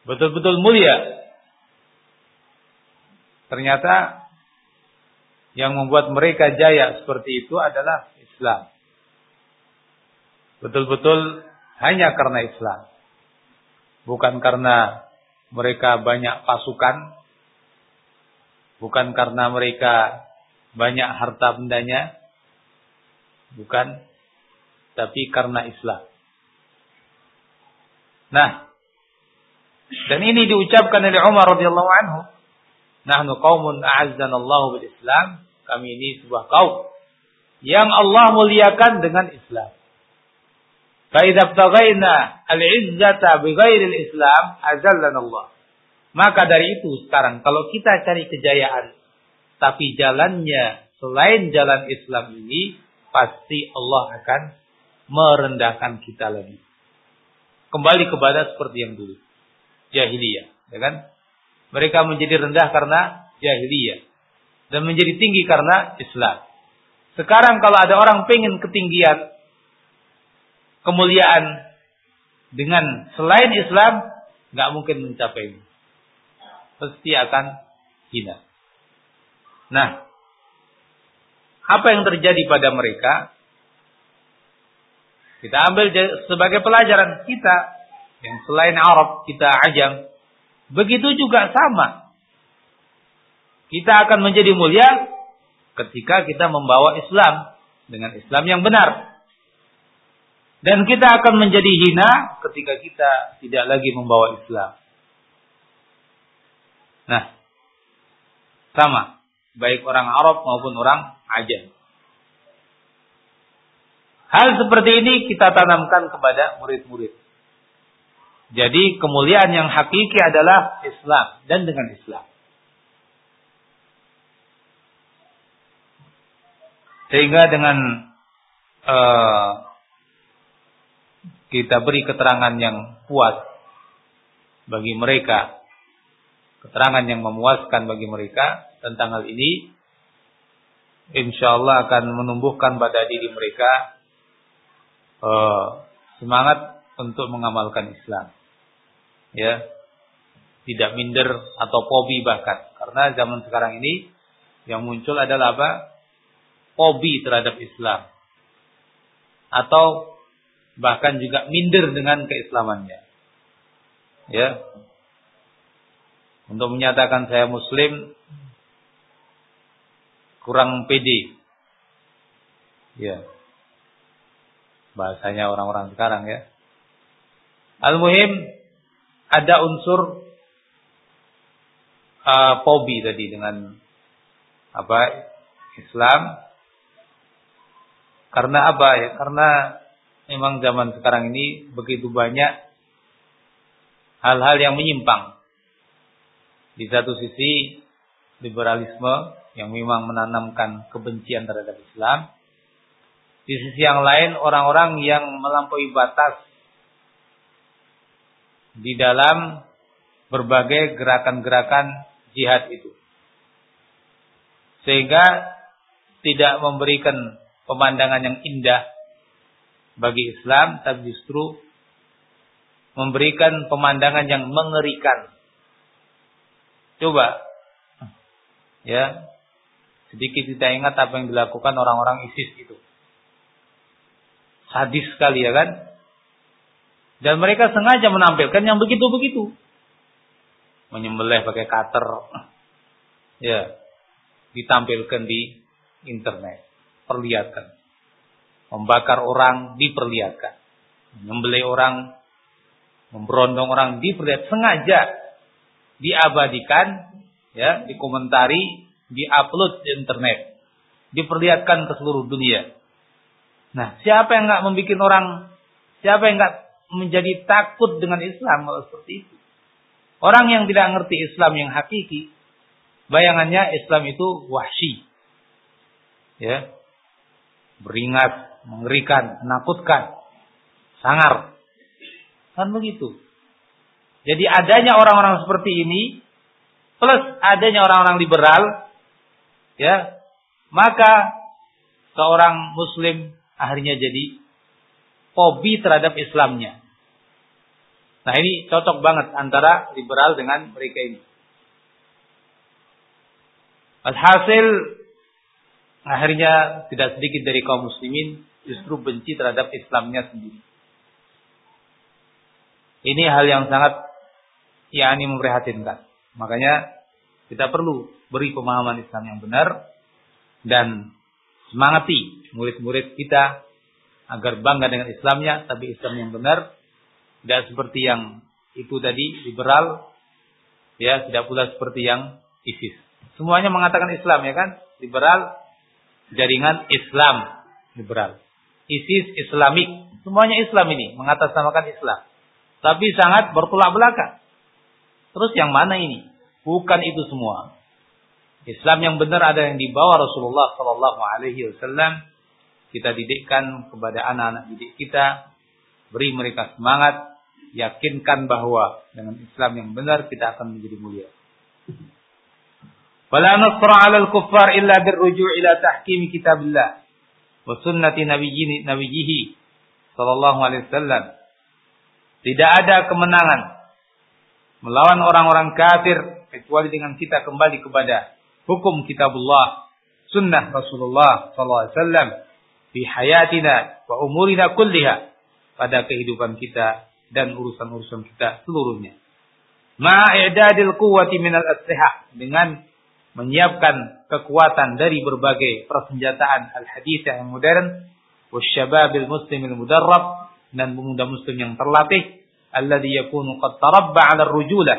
Betul-betul mulia. Ternyata yang membuat mereka jaya seperti itu adalah Islam. Betul-betul hanya karena Islam. Bukan karena mereka banyak pasukan. Bukan karena mereka banyak harta bendanya. Bukan. Tapi karena Islam. Nah. Dan ini diucapkan oleh Umar radhiyallahu anhu Nahnu qaumun a'azzanallahu bil Islam. Kami ini sebuah kaum yang Allah muliakan dengan Islam. Fa'idha btaghaina al-izzata bighairi al-Islam azallana Allah. Maka dari itu sekarang kalau kita cari kejayaan tapi jalannya selain jalan Islam ini pasti Allah akan merendahkan kita lagi. Kembali kepada seperti yang dulu. Jahiliyah, ya kan? Mereka menjadi rendah karena jahiliyah. Dan menjadi tinggi karena Islam. Sekarang kalau ada orang pengen ketinggian, kemuliaan dengan selain Islam, nggak mungkin mencapai ini. Pasti akan hina. Nah, apa yang terjadi pada mereka? Kita ambil sebagai pelajaran kita yang selain Arab, kita ajam, Begitu juga sama. Kita akan menjadi mulia ketika kita membawa Islam dengan Islam yang benar. Dan kita akan menjadi hina ketika kita tidak lagi membawa Islam. Nah, sama. Baik orang Arab maupun orang Ajam. Hal seperti ini kita tanamkan kepada murid-murid. Jadi kemuliaan yang hakiki adalah Islam dan dengan Islam. Sehingga dengan uh, kita beri keterangan yang puas bagi mereka, keterangan yang memuaskan bagi mereka tentang hal ini, insya Allah akan menumbuhkan pada diri mereka uh, semangat untuk mengamalkan Islam ya tidak minder atau pobi bahkan. Karena zaman sekarang ini yang muncul adalah apa? Pobi terhadap Islam. Atau bahkan juga minder dengan keislamannya. Ya. Untuk menyatakan saya muslim kurang pede. Ya. Bahasanya orang-orang sekarang ya. Al-muhim ada unsur uh, pobi tadi dengan apa Islam karena apa ya karena memang zaman sekarang ini begitu banyak hal-hal yang menyimpang di satu sisi liberalisme yang memang menanamkan kebencian terhadap Islam di sisi yang lain orang-orang yang melampaui batas di dalam berbagai gerakan-gerakan jihad itu. Sehingga tidak memberikan pemandangan yang indah bagi Islam, tapi justru memberikan pemandangan yang mengerikan. Coba, ya, sedikit kita ingat apa yang dilakukan orang-orang ISIS itu. Sadis sekali ya kan? Dan mereka sengaja menampilkan yang begitu-begitu. Menyembelih pakai cutter. Ya. Ditampilkan di internet. Perlihatkan. Membakar orang diperlihatkan. Menyembelih orang. Memberondong orang diperlihatkan sengaja diabadikan ya dikomentari diupload di internet diperlihatkan ke seluruh dunia nah siapa yang nggak membuat orang siapa yang nggak menjadi takut dengan Islam kalau seperti itu Orang yang tidak ngerti Islam yang hakiki, bayangannya Islam itu wahsi. Ya. Beringat, mengerikan, menakutkan, sangar. Kan begitu. Jadi adanya orang-orang seperti ini plus adanya orang-orang liberal ya, maka seorang muslim akhirnya jadi hobi terhadap Islamnya. Nah ini cocok banget antara liberal dengan mereka ini. Alhasil akhirnya tidak sedikit dari kaum muslimin justru benci terhadap Islamnya sendiri. Ini hal yang sangat yakni memprihatinkan. Makanya kita perlu beri pemahaman Islam yang benar dan semangati murid-murid kita agar bangga dengan Islamnya, tapi Islam yang benar tidak seperti yang itu tadi liberal, ya tidak pula seperti yang ISIS. Semuanya mengatakan Islam ya kan? Liberal, jaringan Islam liberal. ISIS Islamik, semuanya Islam ini mengatasnamakan Islam. Tapi sangat bertolak belakang. Terus yang mana ini? Bukan itu semua. Islam yang benar ada yang dibawa Rasulullah Sallallahu Alaihi Wasallam. Kita didikkan kepada anak-anak didik kita, beri mereka semangat, yakinkan bahwa dengan Islam yang benar kita akan menjadi mulia. Wala nasra 'ala al-kuffar illa birruju' ila tahkim kitabillah wa sunnati nabiyyi nabiyhi sallallahu alaihi wasallam. Tidak ada kemenangan melawan orang-orang kafir kecuali dengan kita kembali kepada hukum kitabullah, sunnah Rasulullah sallallahu alaihi wasallam fi hayatina wa umurina kulliha pada kehidupan kita dan urusan-urusan kita seluruhnya. Ma'idadil quwwati minal aslihah dengan menyiapkan kekuatan dari berbagai persenjataan al-hadis yang modern wasyababil muslimil mudarrab dan pemuda muslim yang terlatih alladhi yakunu qad tarabba 'ala ar-rujulah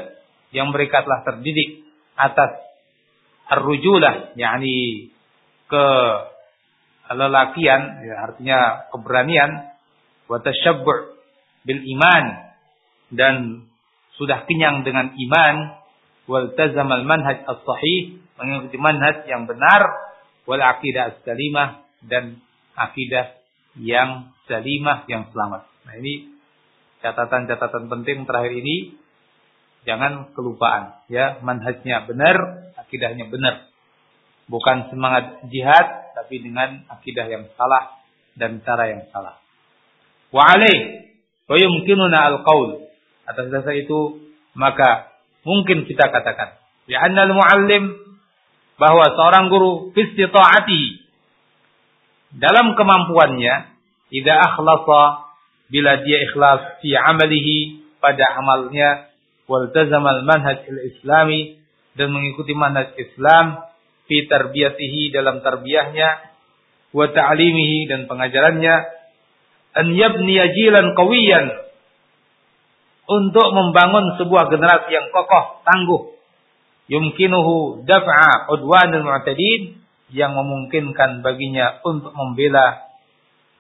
yang mereka telah terdidik atas ar-rujulah yakni ke lelakian ya artinya keberanian wa tashabbu' bil iman dan sudah kenyang dengan iman wal tazamal manhaj as-sahih mengikuti manhaj yang benar wal aqidah as-salimah dan akidah yang salimah yang selamat. Nah, ini catatan-catatan penting terakhir ini jangan kelupaan ya manhajnya benar, akidahnya benar. Bukan semangat jihad tapi dengan akidah yang salah dan cara yang salah. Wa alaih Wa yumkinuna al-qaul. Atas dasar itu maka mungkin kita katakan. Ya annal muallim bahwa seorang guru fistita'ati dalam kemampuannya idza akhlasa bila dia ikhlas fi amalihi pada amalnya waltazama al-manhaj al-islami dan mengikuti manhaj Islam fi tarbiyatihi dalam tarbiyahnya wa ta'limihi dan pengajarannya an yabni jilan qawiyan untuk membangun sebuah generasi yang kokoh, tangguh. Yumkinuhu daf'a udwanil mu'tadin yang memungkinkan baginya untuk membela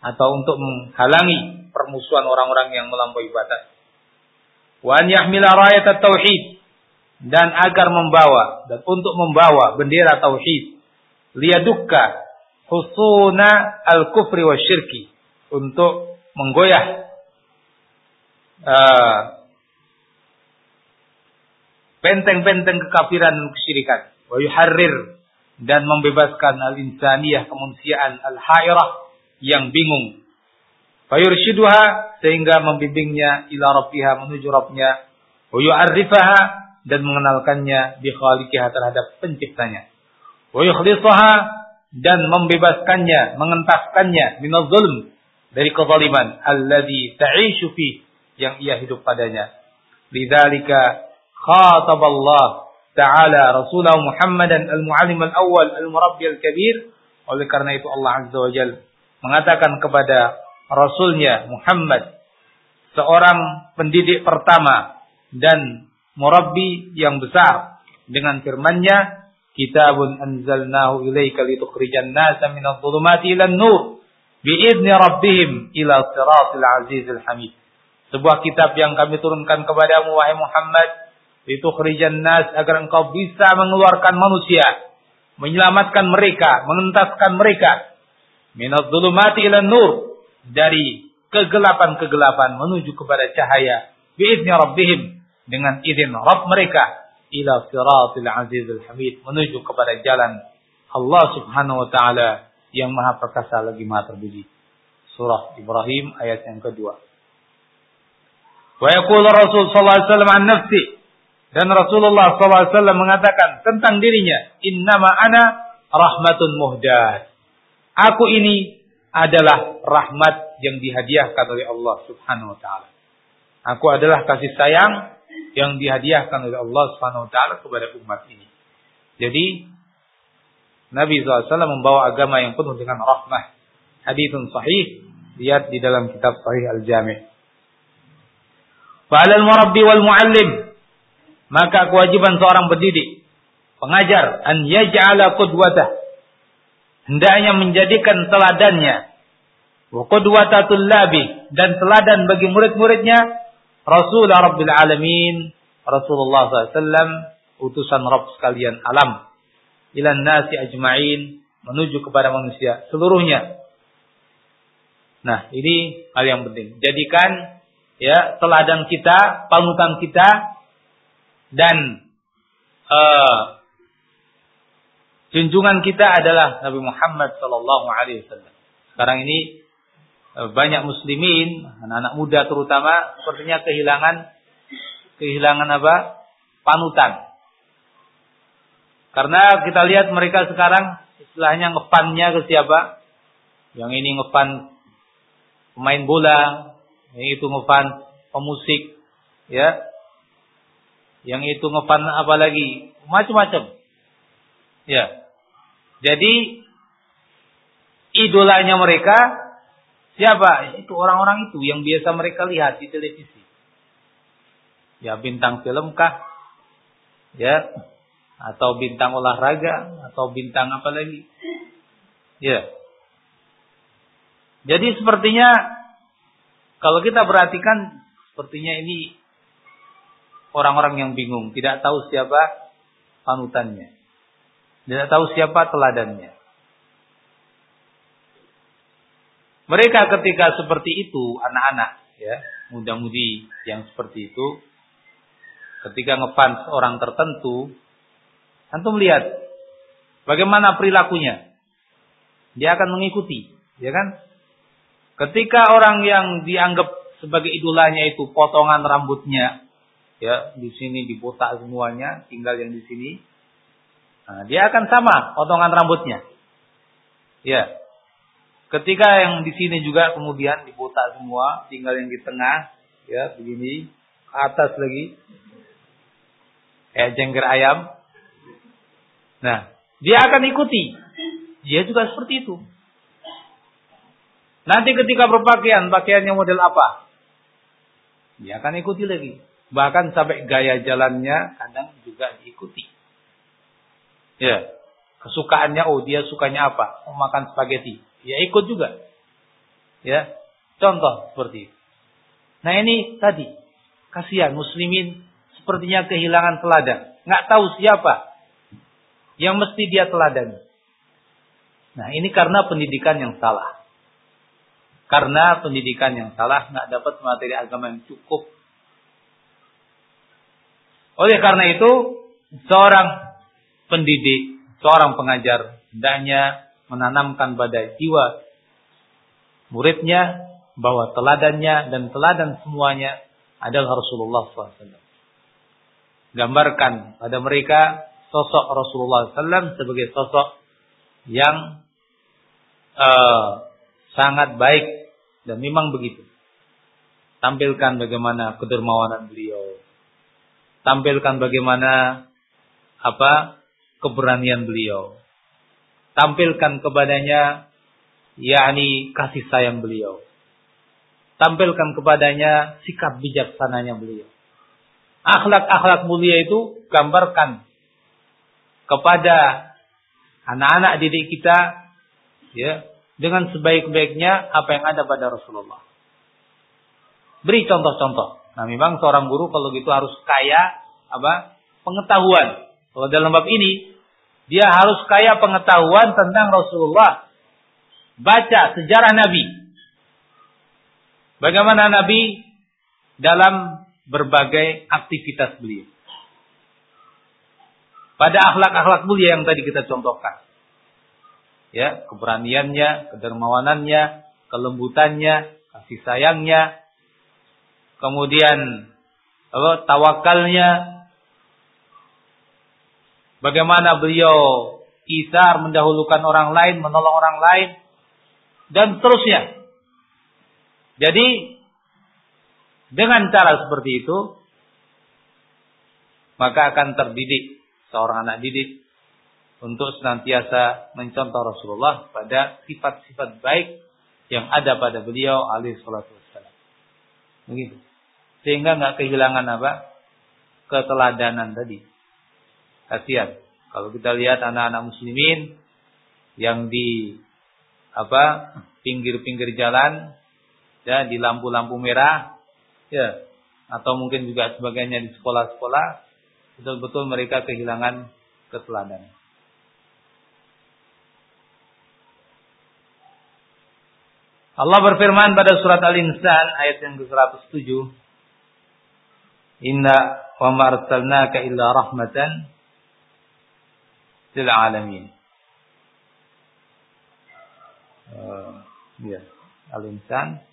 atau untuk menghalangi permusuhan orang-orang yang melampaui batas. Wa an yahmila rayat tauhid dan agar membawa dan untuk membawa bendera tauhid. Liyadukka husuna al-kufri wa syirki. Untuk menggoyah uh, benteng-benteng kekafiran dan kesyirikan. Wa yuharrir dan membebaskan al-insaniyah kemanusiaan al-hairah yang bingung fayurshiduha sehingga membimbingnya ila rabbiha menuju Rabbnya wa yu'arrifaha dan mengenalkannya bi khaliqiha terhadap penciptanya. Wa yukhlisaha dan membebaskannya, mengentaskannya minaz zulm dari kezaliman alladzi ta'ishu fi yang ia hidup padanya. Lidzalika khataballah ta'ala rasulahu Muhammadan al-muallim al-awwal al-murabbi al-kabir. Oleh karena itu Allah Azza wa Jalla mengatakan kepada rasulnya Muhammad seorang pendidik pertama dan murabbi yang besar. Dengan firman-Nya kitabun anzalnahu ilaika litukhrijan nasa minadh dhulumati ilan nur biidzni rabbihim ila siratil azizil hamid. Sebuah kitab yang kami turunkan kepadamu wahai Muhammad litukhrijan nas agar engkau bisa mengeluarkan manusia menyelamatkan mereka mengentaskan mereka. Minadh dhulumati ilan nur dari kegelapan-kegelapan menuju kepada cahaya biidzni rabbihim dengan izin Rabb mereka ila siratil azizil hamid menuju kepada jalan Allah Subhanahu wa taala yang maha perkasa lagi maha terpuji. Surah Ibrahim ayat yang kedua. Wa yaqulu Rasul sallallahu alaihi wasallam an nafsi dan Rasulullah wasallam mengatakan tentang dirinya, "Innama ana rahmatun muhdad." Aku ini adalah rahmat yang dihadiahkan oleh Allah Subhanahu wa taala. Aku adalah kasih sayang yang dihadiahkan oleh Allah Subhanahu wa taala kepada umat ini. Jadi Nabi SAW membawa agama yang penuh dengan rahmah. Hadithun sahih. Lihat di dalam kitab Sahih Al-Jami'. Fa'alal murabbi wal muallim. Maka kewajiban seorang pendidik. Pengajar. An yaj'ala qudwatah. Hendaknya menjadikan teladannya. Wa qudwatatul labi. Dan teladan bagi murid-muridnya Rasul Rabbil Alamin, Rasulullah SAW, utusan Rabb sekalian alam. Ilan nasi ajma'in, menuju kepada manusia seluruhnya. Nah, ini hal yang penting. Jadikan ya teladan kita, panutan kita dan uh, junjungan kita adalah Nabi Muhammad sallallahu alaihi wasallam. Sekarang ini Eh, banyak muslimin, anak-anak muda terutama sepertinya kehilangan kehilangan apa? panutan. Karena kita lihat mereka sekarang istilahnya ngepannya ke siapa? Yang ini ngepan pemain bola, yang itu ngepan pemusik, ya. Yang itu ngepan apa lagi? Macam-macam. Ya. Jadi idolanya mereka Siapa? Itu orang-orang itu yang biasa mereka lihat di televisi. Ya bintang film kah? Ya. Atau bintang olahraga atau bintang apa lagi? Ya. Jadi sepertinya kalau kita perhatikan sepertinya ini orang-orang yang bingung, tidak tahu siapa panutannya. Tidak tahu siapa teladannya. Mereka ketika seperti itu, anak-anak, ya, muda-mudi yang seperti itu, ketika ngefans orang tertentu, antum lihat bagaimana perilakunya. Dia akan mengikuti, ya kan? Ketika orang yang dianggap sebagai idolanya itu potongan rambutnya ya di sini dibotak semuanya, tinggal yang di sini. Nah, dia akan sama potongan rambutnya. Ya. Ketika yang di sini juga kemudian dibotak semua, tinggal yang di tengah, ya begini, ke atas lagi, kayak jengger ayam. Nah, dia akan ikuti. Dia juga seperti itu. Nanti ketika berpakaian, pakaiannya model apa? Dia akan ikuti lagi. Bahkan sampai gaya jalannya kadang juga diikuti. Ya. Kesukaannya, oh dia sukanya apa? Mau makan spaghetti. Ya ikut juga. Ya. Contoh seperti itu. Nah ini tadi. Kasihan muslimin sepertinya kehilangan teladan. Nggak tahu siapa yang mesti dia teladani. Nah ini karena pendidikan yang salah. Karena pendidikan yang salah nggak dapat materi agama yang cukup. Oleh karena itu, seorang pendidik seorang pengajar hendaknya menanamkan pada jiwa muridnya bahwa teladannya dan teladan semuanya adalah Rasulullah SAW. Gambarkan pada mereka sosok Rasulullah SAW sebagai sosok yang uh, sangat baik dan memang begitu. Tampilkan bagaimana kedermawanan beliau. Tampilkan bagaimana apa keberanian beliau. Tampilkan kepadanya yakni kasih sayang beliau. Tampilkan kepadanya sikap bijaksananya beliau. Akhlak-akhlak mulia itu gambarkan kepada anak-anak didik kita ya dengan sebaik-baiknya apa yang ada pada Rasulullah. Beri contoh-contoh. Nah, memang seorang guru kalau gitu harus kaya apa? pengetahuan. Kalau dalam bab ini dia harus kaya pengetahuan tentang Rasulullah. Baca sejarah Nabi. Bagaimana Nabi dalam berbagai aktivitas beliau. Pada akhlak-akhlak mulia yang tadi kita contohkan. Ya, keberaniannya, kedermawanannya, kelembutannya, kasih sayangnya, kemudian tawakalnya, Bagaimana beliau isar mendahulukan orang lain, menolong orang lain, dan seterusnya. Jadi, dengan cara seperti itu, maka akan terdidik seorang anak didik untuk senantiasa mencontoh Rasulullah pada sifat-sifat baik yang ada pada beliau alaihi salatu wassalam. Begitu. Sehingga nggak kehilangan apa? Keteladanan tadi. Kasihan. Kalau kita lihat anak-anak muslimin yang di apa pinggir-pinggir jalan ya di lampu-lampu merah ya atau mungkin juga sebagainya di sekolah-sekolah betul-betul mereka kehilangan keteladanan. Allah berfirman pada surat Al-Insan ayat yang ke-107 Inna wa ma arsalnaka illa rahmatan lil alamin. Uh, ya, al-insan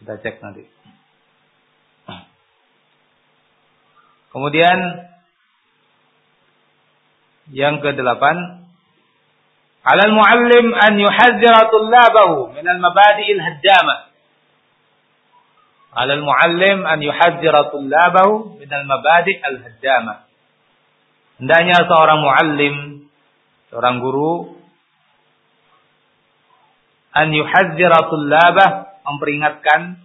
kita cek nanti. Kemudian yang kedelapan Alal muallim an yuhadzira tullabahu min al-mabadi'il haddamah. Alal muallim an yuhadzira tullabahu min al-mabadi' al-haddamah. Hendaknya seorang muallim, seorang guru an yuhadzira tullabah memperingatkan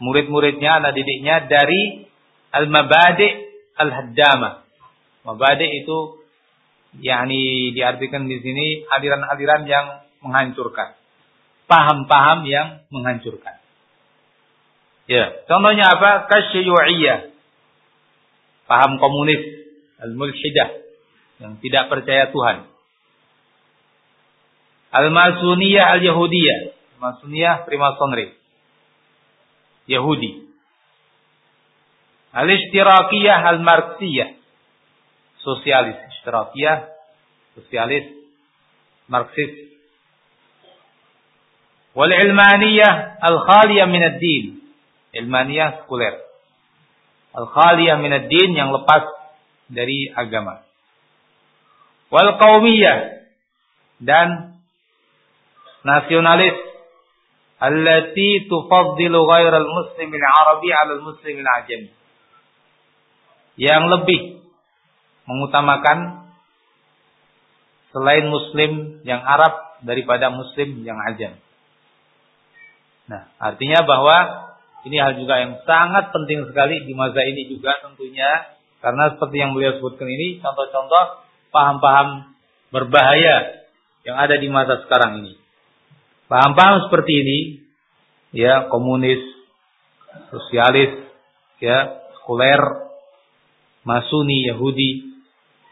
murid-muridnya, anak didiknya dari al-mabadi al-haddama. Mabadi itu yakni diartikan di sini aliran-aliran yang menghancurkan. Paham-paham yang menghancurkan. Ya, contohnya apa? Kasyuyu'iyah. Paham komunis al-mulhidah yang tidak percaya Tuhan. Al-Masuniyah al-Yahudiyah, Masuniyah Primasonri. Yahudi. Al-Ishtirakiyah al-Marxiyah. Sosialis, Ishtirakiyah, sosialis, Marxis. Wal-Ilmaniyah al-Khaliyah min ad-din. Ilmaniyah sekuler. Al-khaliyah minad din yang lepas dari agama. Wal qaumiyah dan nasionalis allati tufaddilu ghairal muslim al-arabi 'ala al-muslim al-ajami. Yang lebih mengutamakan selain muslim yang Arab daripada muslim yang ajam. Nah, artinya bahwa ini hal juga yang sangat penting sekali di masa ini juga tentunya karena seperti yang beliau sebutkan ini contoh-contoh paham-paham berbahaya yang ada di masa sekarang ini. Paham-paham seperti ini ya komunis, sosialis, ya sekuler, masuni, Yahudi,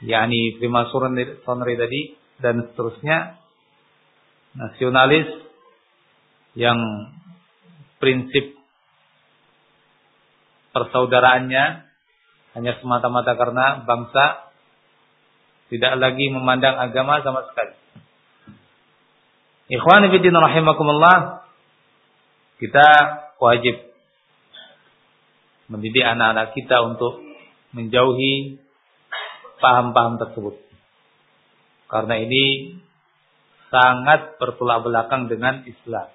yakni Freemasonry tadi dan seterusnya nasionalis yang prinsip persaudaraannya hanya semata-mata karena bangsa tidak lagi memandang agama sama sekali. Ikhwan fillah rahimakumullah kita wajib mendidik anak-anak kita untuk menjauhi paham-paham tersebut. Karena ini sangat bertolak belakang dengan Islam.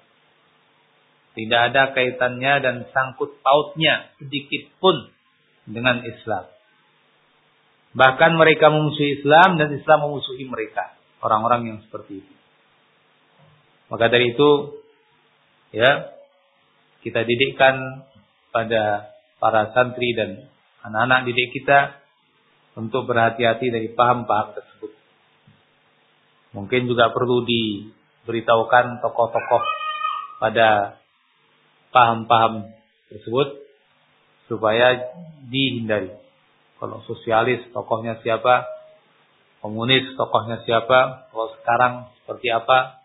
Tidak ada kaitannya dan sangkut pautnya sedikit pun dengan Islam. Bahkan mereka memusuhi Islam dan Islam memusuhi mereka. Orang-orang yang seperti itu. Maka dari itu, ya, kita didikkan pada para santri dan anak-anak didik kita untuk berhati-hati dari paham-paham tersebut. Mungkin juga perlu diberitahukan tokoh-tokoh pada paham-paham tersebut supaya dihindari. Kalau sosialis tokohnya siapa, komunis tokohnya siapa, kalau sekarang seperti apa,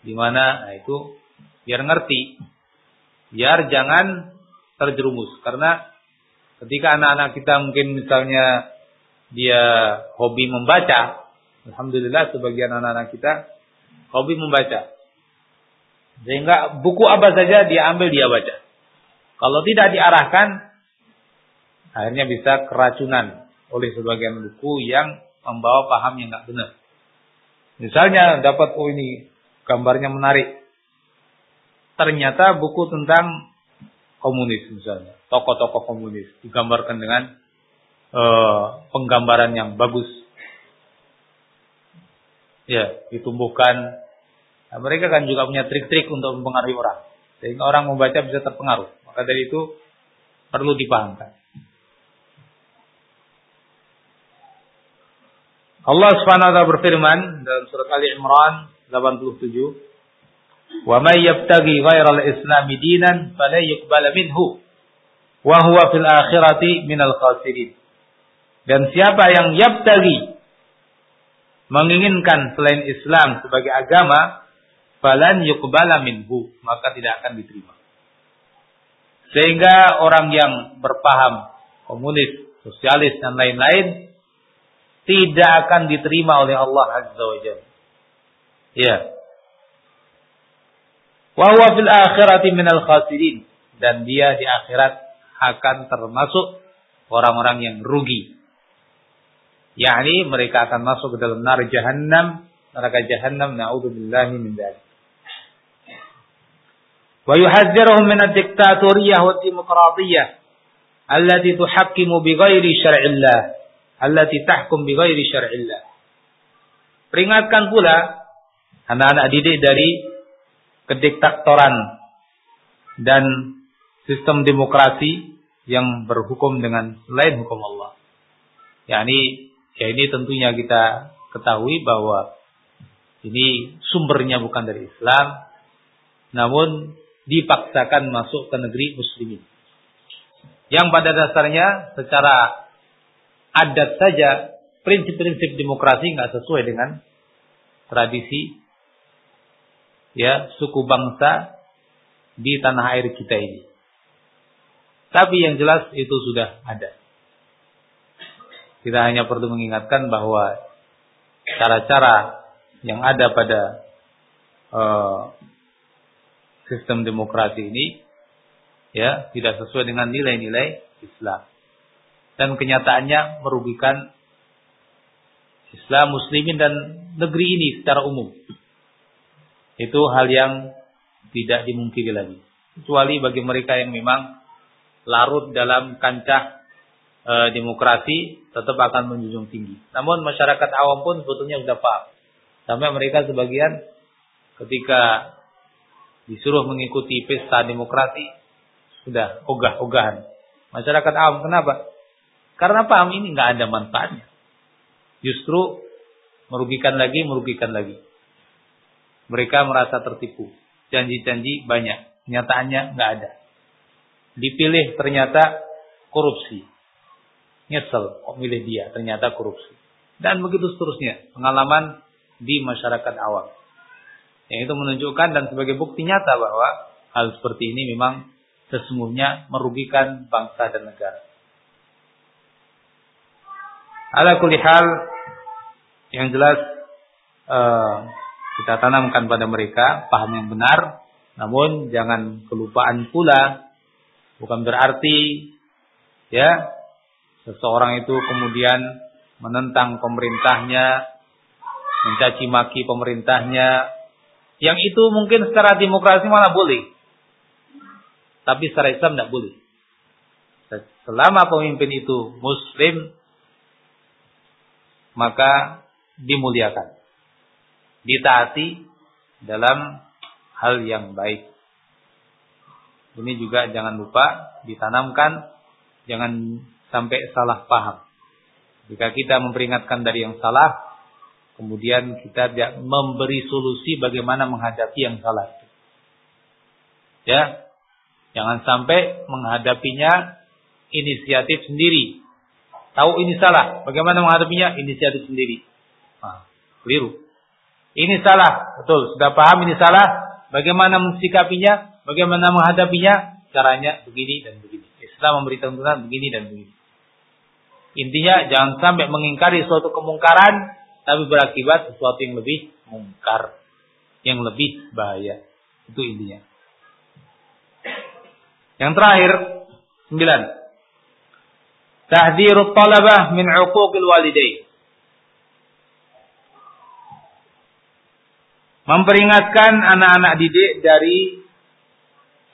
di mana, nah itu biar ngerti, biar jangan terjerumus. Karena ketika anak-anak kita mungkin misalnya dia hobi membaca, alhamdulillah sebagian anak-anak kita hobi membaca. Sehingga buku apa saja dia ambil dia baca. Kalau tidak diarahkan, akhirnya bisa keracunan oleh sebagian buku yang membawa paham yang nggak benar. Misalnya dapat oh ini gambarnya menarik. Ternyata buku tentang komunis misalnya, tokoh-tokoh komunis digambarkan dengan uh, penggambaran yang bagus. Ya, ditumbuhkan Nah, mereka kan juga punya trik-trik untuk mempengaruhi orang. Sehingga orang membaca bisa terpengaruh. Maka dari itu perlu dipahamkan. Allah Subhanahu wa taala berfirman dalam surat Ali Imran 87, "Wa may yabtaghi ghairal islami dinan fala yuqbal minhu wa huwa fil akhirati minal khasirin." Dan siapa yang yabtaghi menginginkan selain Islam sebagai agama, falan yuqbala minhu, maka tidak akan diterima. Sehingga orang yang berpaham komunis, sosialis dan lain-lain tidak akan diterima oleh Allah Azza wa Jalla. Ya. Wa huwa fil akhirati minal khasirin dan dia di akhirat akan termasuk orang-orang yang rugi. yakni mereka akan masuk ke dalam neraka jahanam, neraka jahanam naudzubillahi min dzalik. Wa yuhadhdhiruhum min ad-diktatoriyyah wad-demokratiyyah allati tuhaqqimu bi ghairi syar'illah allati tahkum bi ghairi syar'illah. Peringatkan pula anak-anak didik dari kediktatoran dan sistem demokrasi yang berhukum dengan selain hukum Allah. Yani ya ini tentunya kita ketahui bahwa ini sumbernya bukan dari Islam namun dipaksakan masuk ke negeri muslimin. Yang pada dasarnya secara adat saja prinsip-prinsip demokrasi nggak sesuai dengan tradisi ya suku bangsa di tanah air kita ini. Tapi yang jelas itu sudah ada. Kita hanya perlu mengingatkan bahwa cara-cara yang ada pada uh, sistem demokrasi ini ya tidak sesuai dengan nilai-nilai Islam. Dan kenyataannya merugikan Islam, muslimin dan negeri ini secara umum. Itu hal yang tidak dimungkiri lagi. Kecuali bagi mereka yang memang larut dalam kancah e, demokrasi tetap akan menjunjung tinggi. Namun masyarakat awam pun sebetulnya sudah paham. Sampai mereka sebagian ketika disuruh mengikuti pesta demokrasi sudah ogah-ogahan. Masyarakat awam kenapa? Karena paham ini nggak ada manfaatnya. Justru merugikan lagi, merugikan lagi. Mereka merasa tertipu. Janji-janji banyak, nyataannya nggak ada. Dipilih ternyata korupsi. Nyesel kok milih dia, ternyata korupsi. Dan begitu seterusnya, pengalaman di masyarakat awam. Yang itu menunjukkan dan sebagai bukti nyata bahwa hal seperti ini memang sesungguhnya merugikan bangsa dan negara. Ala kulli hal yang jelas uh, kita tanamkan pada mereka paham yang benar, namun jangan kelupaan pula. Bukan berarti ya seseorang itu kemudian menentang pemerintahnya, mencaci maki pemerintahnya. Yang itu mungkin secara demokrasi malah boleh. Tapi secara Islam tidak boleh. Selama pemimpin itu muslim, maka dimuliakan. Ditaati dalam hal yang baik. Ini juga jangan lupa ditanamkan, jangan sampai salah paham. Jika kita memperingatkan dari yang salah, kemudian kita tidak memberi solusi bagaimana menghadapi yang salah. Ya, jangan sampai menghadapinya inisiatif sendiri, Tahu ini salah. Bagaimana menghadapinya? Inisiatif sendiri. Nah, keliru. Ini salah. Betul. Sudah paham ini salah. Bagaimana mensikapinya? Bagaimana menghadapinya? Caranya begini dan begini. Islam memberi tuntunan begini dan begini. Intinya jangan sampai mengingkari suatu kemungkaran. Tapi berakibat sesuatu yang lebih mungkar. Yang lebih bahaya. Itu intinya. Yang terakhir. Sembilan. Tahdzirut talabah min uquqil walidain. Memperingatkan anak-anak didik dari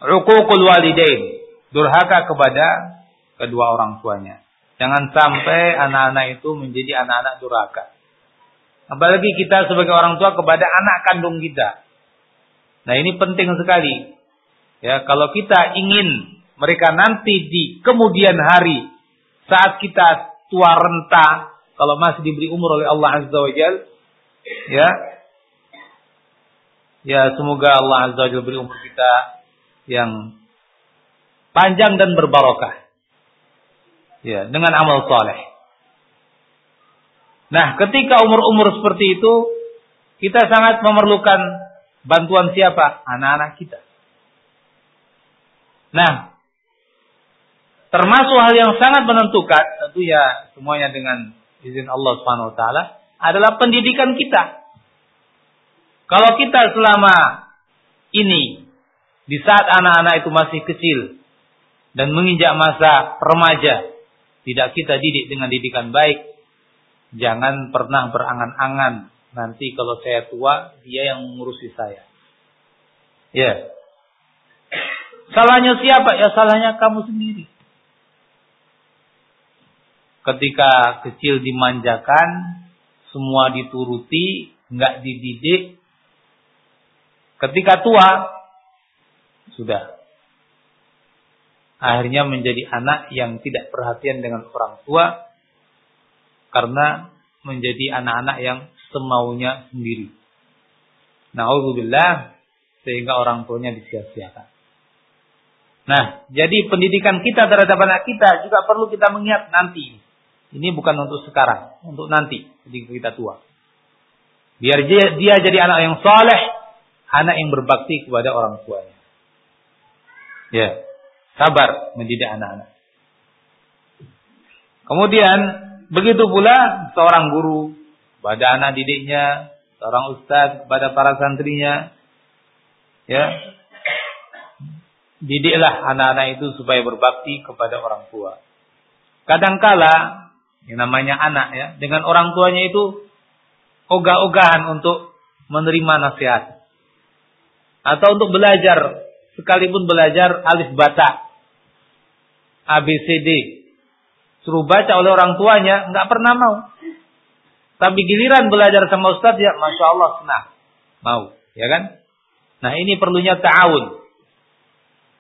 uququl walidain, durhaka kepada kedua orang tuanya. Jangan sampai anak-anak itu menjadi anak-anak durhaka. Apalagi kita sebagai orang tua kepada anak kandung kita. Nah, ini penting sekali. Ya, kalau kita ingin mereka nanti di kemudian hari saat kita tua renta, kalau masih diberi umur oleh Allah Azza wa Jal, ya, ya semoga Allah Azza wa Jal beri umur kita yang panjang dan berbarokah. Ya, dengan amal soleh. Nah, ketika umur-umur seperti itu, kita sangat memerlukan bantuan siapa? Anak-anak kita. Nah, Termasuk hal yang sangat menentukan, tentu ya semuanya dengan izin Allah Subhanahu wa taala, adalah pendidikan kita. Kalau kita selama ini di saat anak-anak itu masih kecil dan menginjak masa remaja, tidak kita didik dengan didikan baik, jangan pernah berangan-angan nanti kalau saya tua dia yang mengurusi saya. Ya. Salahnya siapa? Ya salahnya kamu sendiri ketika kecil dimanjakan, semua dituruti, nggak dididik. Ketika tua, sudah. Akhirnya menjadi anak yang tidak perhatian dengan orang tua, karena menjadi anak-anak yang semaunya sendiri. Na'udzubillah, sehingga orang tuanya disia-siakan. Nah, jadi pendidikan kita terhadap anak kita juga perlu kita mengingat nanti. Ini bukan untuk sekarang, untuk nanti ketika kita tua. Biar dia, dia jadi anak yang soleh, anak yang berbakti kepada orang tuanya. Ya, sabar mendidik anak-anak. Kemudian begitu pula seorang guru pada anak didiknya, seorang ustaz kepada para santrinya, ya, didiklah anak-anak itu supaya berbakti kepada orang tua. kadangkala yang namanya anak ya, dengan orang tuanya itu ogah-ogahan untuk menerima nasihat. Atau untuk belajar, sekalipun belajar alif bata, ABCD, suruh baca oleh orang tuanya, nggak pernah mau. Tapi giliran belajar sama Ustadz ya, masya Allah senang, mau, ya kan? Nah ini perlunya ta'awun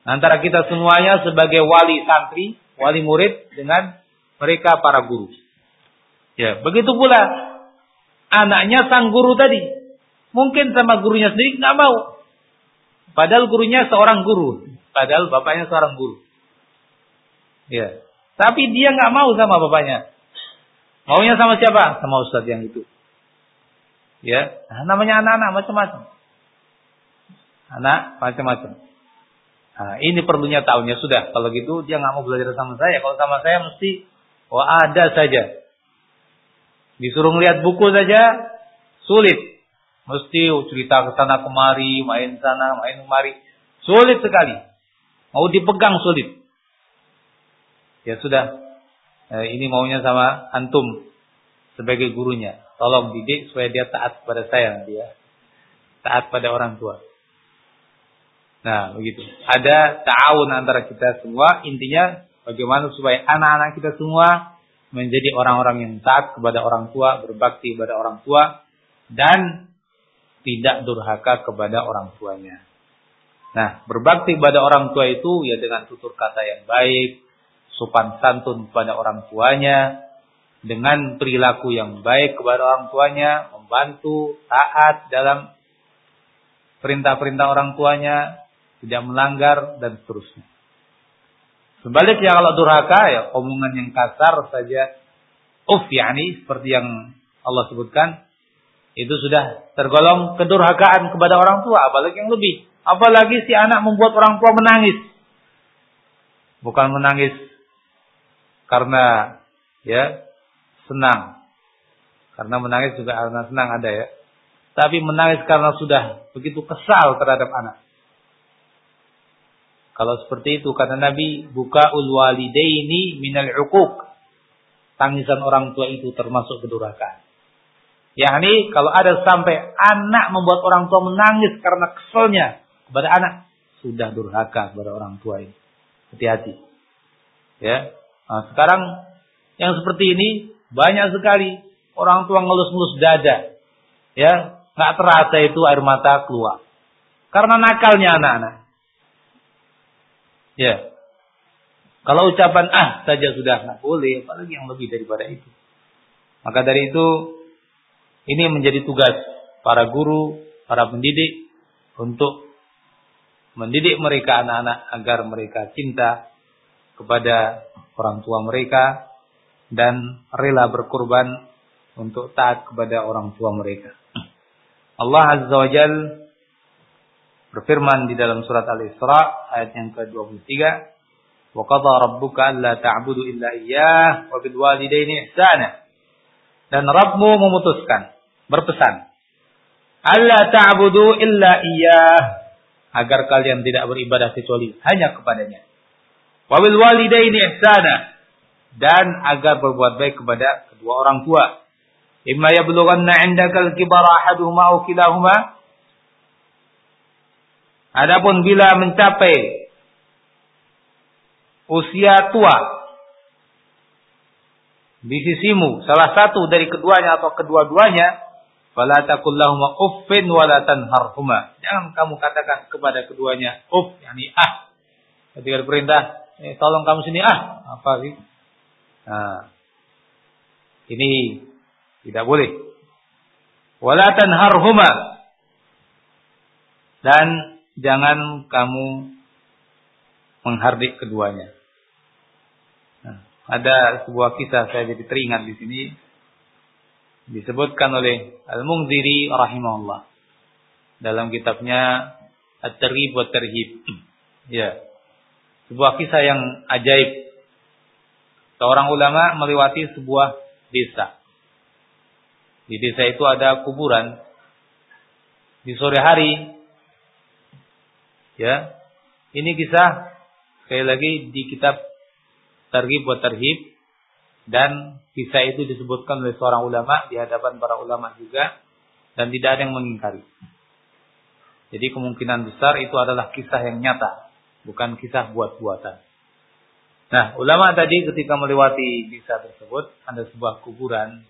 antara kita semuanya sebagai wali santri, wali murid dengan mereka para guru. Ya, begitu pula anaknya sang guru tadi. Mungkin sama gurunya sendiri nggak mau. Padahal gurunya seorang guru. Padahal bapaknya seorang guru. Ya. Tapi dia nggak mau sama bapaknya. Maunya sama siapa? Sama ustadz yang itu. Ya, nah, namanya anak-anak macam-macam. Anak macam-macam. Nah, ini perlunya tahunya sudah. Kalau gitu dia nggak mau belajar sama saya. Kalau sama saya mesti wah ada saja. Disuruh melihat buku saja sulit. Mesti cerita ke sana kemari, main sana, main kemari. Sulit sekali. Mau dipegang sulit. Ya sudah. Eh, ini maunya sama antum sebagai gurunya. Tolong didik supaya dia taat pada saya dia. Taat pada orang tua. Nah, begitu. Ada ta'awun antara kita semua. Intinya bagaimana supaya anak-anak kita semua menjadi orang-orang yang taat kepada orang tua, berbakti kepada orang tua, dan tidak durhaka kepada orang tuanya. Nah, berbakti kepada orang tua itu ya dengan tutur kata yang baik, sopan santun kepada orang tuanya, dengan perilaku yang baik kepada orang tuanya, membantu, taat dalam perintah-perintah orang tuanya, tidak melanggar dan seterusnya. Sebaliknya kalau durhaka ya omongan yang kasar saja. Uf yakni seperti yang Allah sebutkan itu sudah tergolong kedurhakaan kepada orang tua apalagi yang lebih. Apalagi si anak membuat orang tua menangis. Bukan menangis karena ya senang. Karena menangis juga karena senang ada ya. Tapi menangis karena sudah begitu kesal terhadap anak kalau seperti itu kata Nabi, buka ulwalidaini minal uquq. Tangisan orang tua itu termasuk kedurhakaan. Yakni kalau ada sampai anak membuat orang tua menangis karena keselnya kepada anak, sudah durhaka kepada orang tua ini. Hati-hati. Ya. Nah, sekarang yang seperti ini banyak sekali orang tua ngelus-ngelus dada. Ya, nggak terasa itu air mata keluar. Karena nakalnya anak-anak. Ya. Kalau ucapan ah saja sudah nggak boleh, apalagi yang lebih daripada itu. Maka dari itu ini menjadi tugas para guru, para pendidik untuk mendidik mereka anak-anak agar mereka cinta kepada orang tua mereka dan rela berkorban untuk taat kepada orang tua mereka. <clears throat> Allah Azza wa Jalla berfirman di dalam surat Al-Isra ayat yang ke-23 wa qadha rabbuka alla ta'budu illa iyyah wa bil walidaini ihsana. Dan Rabbmu memutuskan berpesan alla ta'budu illa iyyah agar kalian tidak beribadah kecuali hanya kepadanya. Wa bil walidaini ihsana dan agar berbuat baik kepada kedua orang tua. Imma yablughanna 'indaka al-kibara ahaduhuma aw kilahuma Adapun bila mencapai usia tua di sisimu salah satu dari keduanya atau kedua-duanya fala taqul lahum uffin wala tanharhuma jangan kamu katakan kepada keduanya uff yakni ah. Ketika diperintah eh, tolong kamu sini ah. Apa sih? Nah. Ini tidak boleh. Wala tanharhuma dan jangan kamu menghardik keduanya. Nah, ada sebuah kisah saya jadi teringat di sini disebutkan oleh Al-Munziri rahimahullah dalam kitabnya At-Targhib wa Tarhib. <clears throat> ya. Sebuah kisah yang ajaib. Seorang ulama melewati sebuah desa. Di desa itu ada kuburan. Di sore hari Ya. Ini kisah sekali lagi di kitab Targhib wa Tarhib Dan kisah itu disebutkan oleh seorang ulama di hadapan para ulama juga dan tidak ada yang mengingkari. Jadi kemungkinan besar itu adalah kisah yang nyata, bukan kisah buat-buatan. Nah, ulama tadi ketika melewati kisah tersebut ada sebuah kuburan.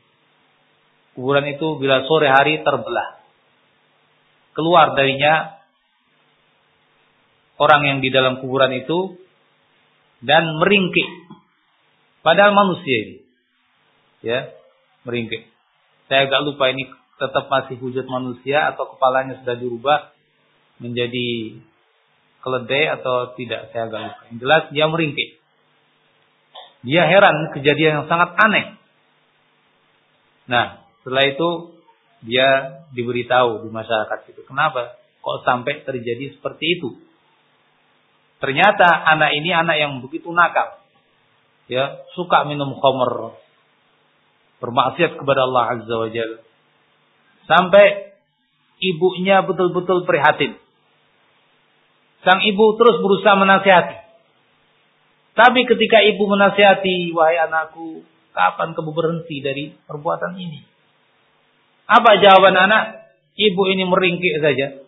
Kuburan itu bila sore hari terbelah. Keluar darinya orang yang di dalam kuburan itu dan meringkik Padahal manusia ini. Ya, meringkik. Saya agak lupa ini tetap masih wujud manusia atau kepalanya sudah dirubah menjadi keledai atau tidak saya agak lupa. Yang jelas dia meringkik. Dia heran kejadian yang sangat aneh. Nah, setelah itu dia diberitahu di masyarakat itu. Kenapa? Kok sampai terjadi seperti itu? Ternyata anak ini anak yang begitu nakal. Ya suka minum khamr. Bermaksiat kepada Allah Azza wa Jalla. Sampai ibunya betul-betul prihatin. Sang ibu terus berusaha menasihati. Tapi ketika ibu menasihati wahai anakku kapan kamu berhenti dari perbuatan ini? Apa jawaban anak? Ibu ini meringkik saja.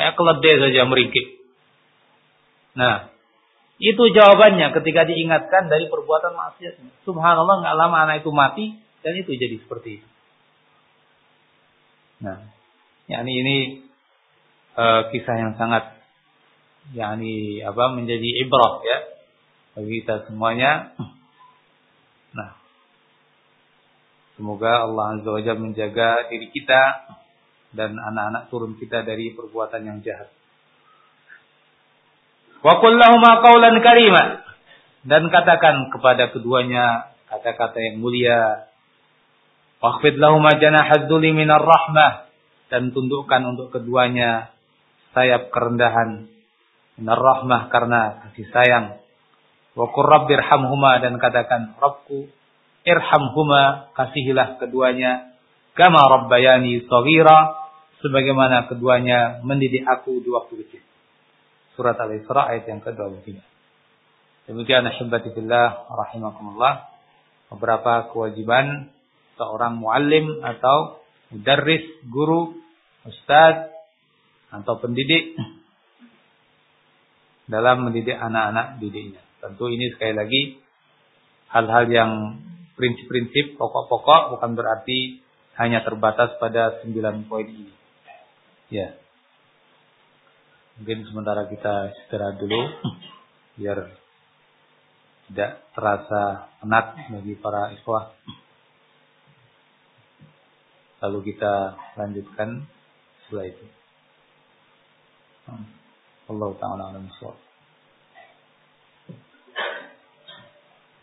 Kayak keledai saja meringkik nah itu jawabannya ketika diingatkan dari perbuatan maksiat. Subhanallah nggak lama anak itu mati dan itu jadi seperti itu. Nah, yakni ini uh, kisah yang sangat yakni apa menjadi ibrah ya bagi kita semuanya. Nah, semoga Allah Azza wa Jalla menjaga diri kita dan anak-anak turun kita dari perbuatan yang jahat. Wa qul qawlan karima. Dan katakan kepada keduanya kata-kata yang mulia. Waqfid lahum janahad dzulli minar rahmah dan tundukkan untuk keduanya sayap kerendahan minar rahmah karena kasih sayang. Wa qur rabbirhamhuma dan katakan Rabbku irhamhuma kasihilah keduanya kama rabbayani shaghira sebagaimana keduanya mendidik aku di waktu kecil surat Al-Isra ayat yang ke-23. Demikian ahibati fillah rahimakumullah beberapa kewajiban seorang muallim atau mudarris, guru, ustaz atau pendidik dalam mendidik anak-anak didiknya. Tentu ini sekali lagi hal-hal yang prinsip-prinsip pokok-pokok bukan berarti hanya terbatas pada sembilan poin ini. Ya. Mungkin sementara kita istirahat dulu biar tidak terasa penat bagi para ikhwah. Lalu kita lanjutkan setelah itu. Allah Ta'ala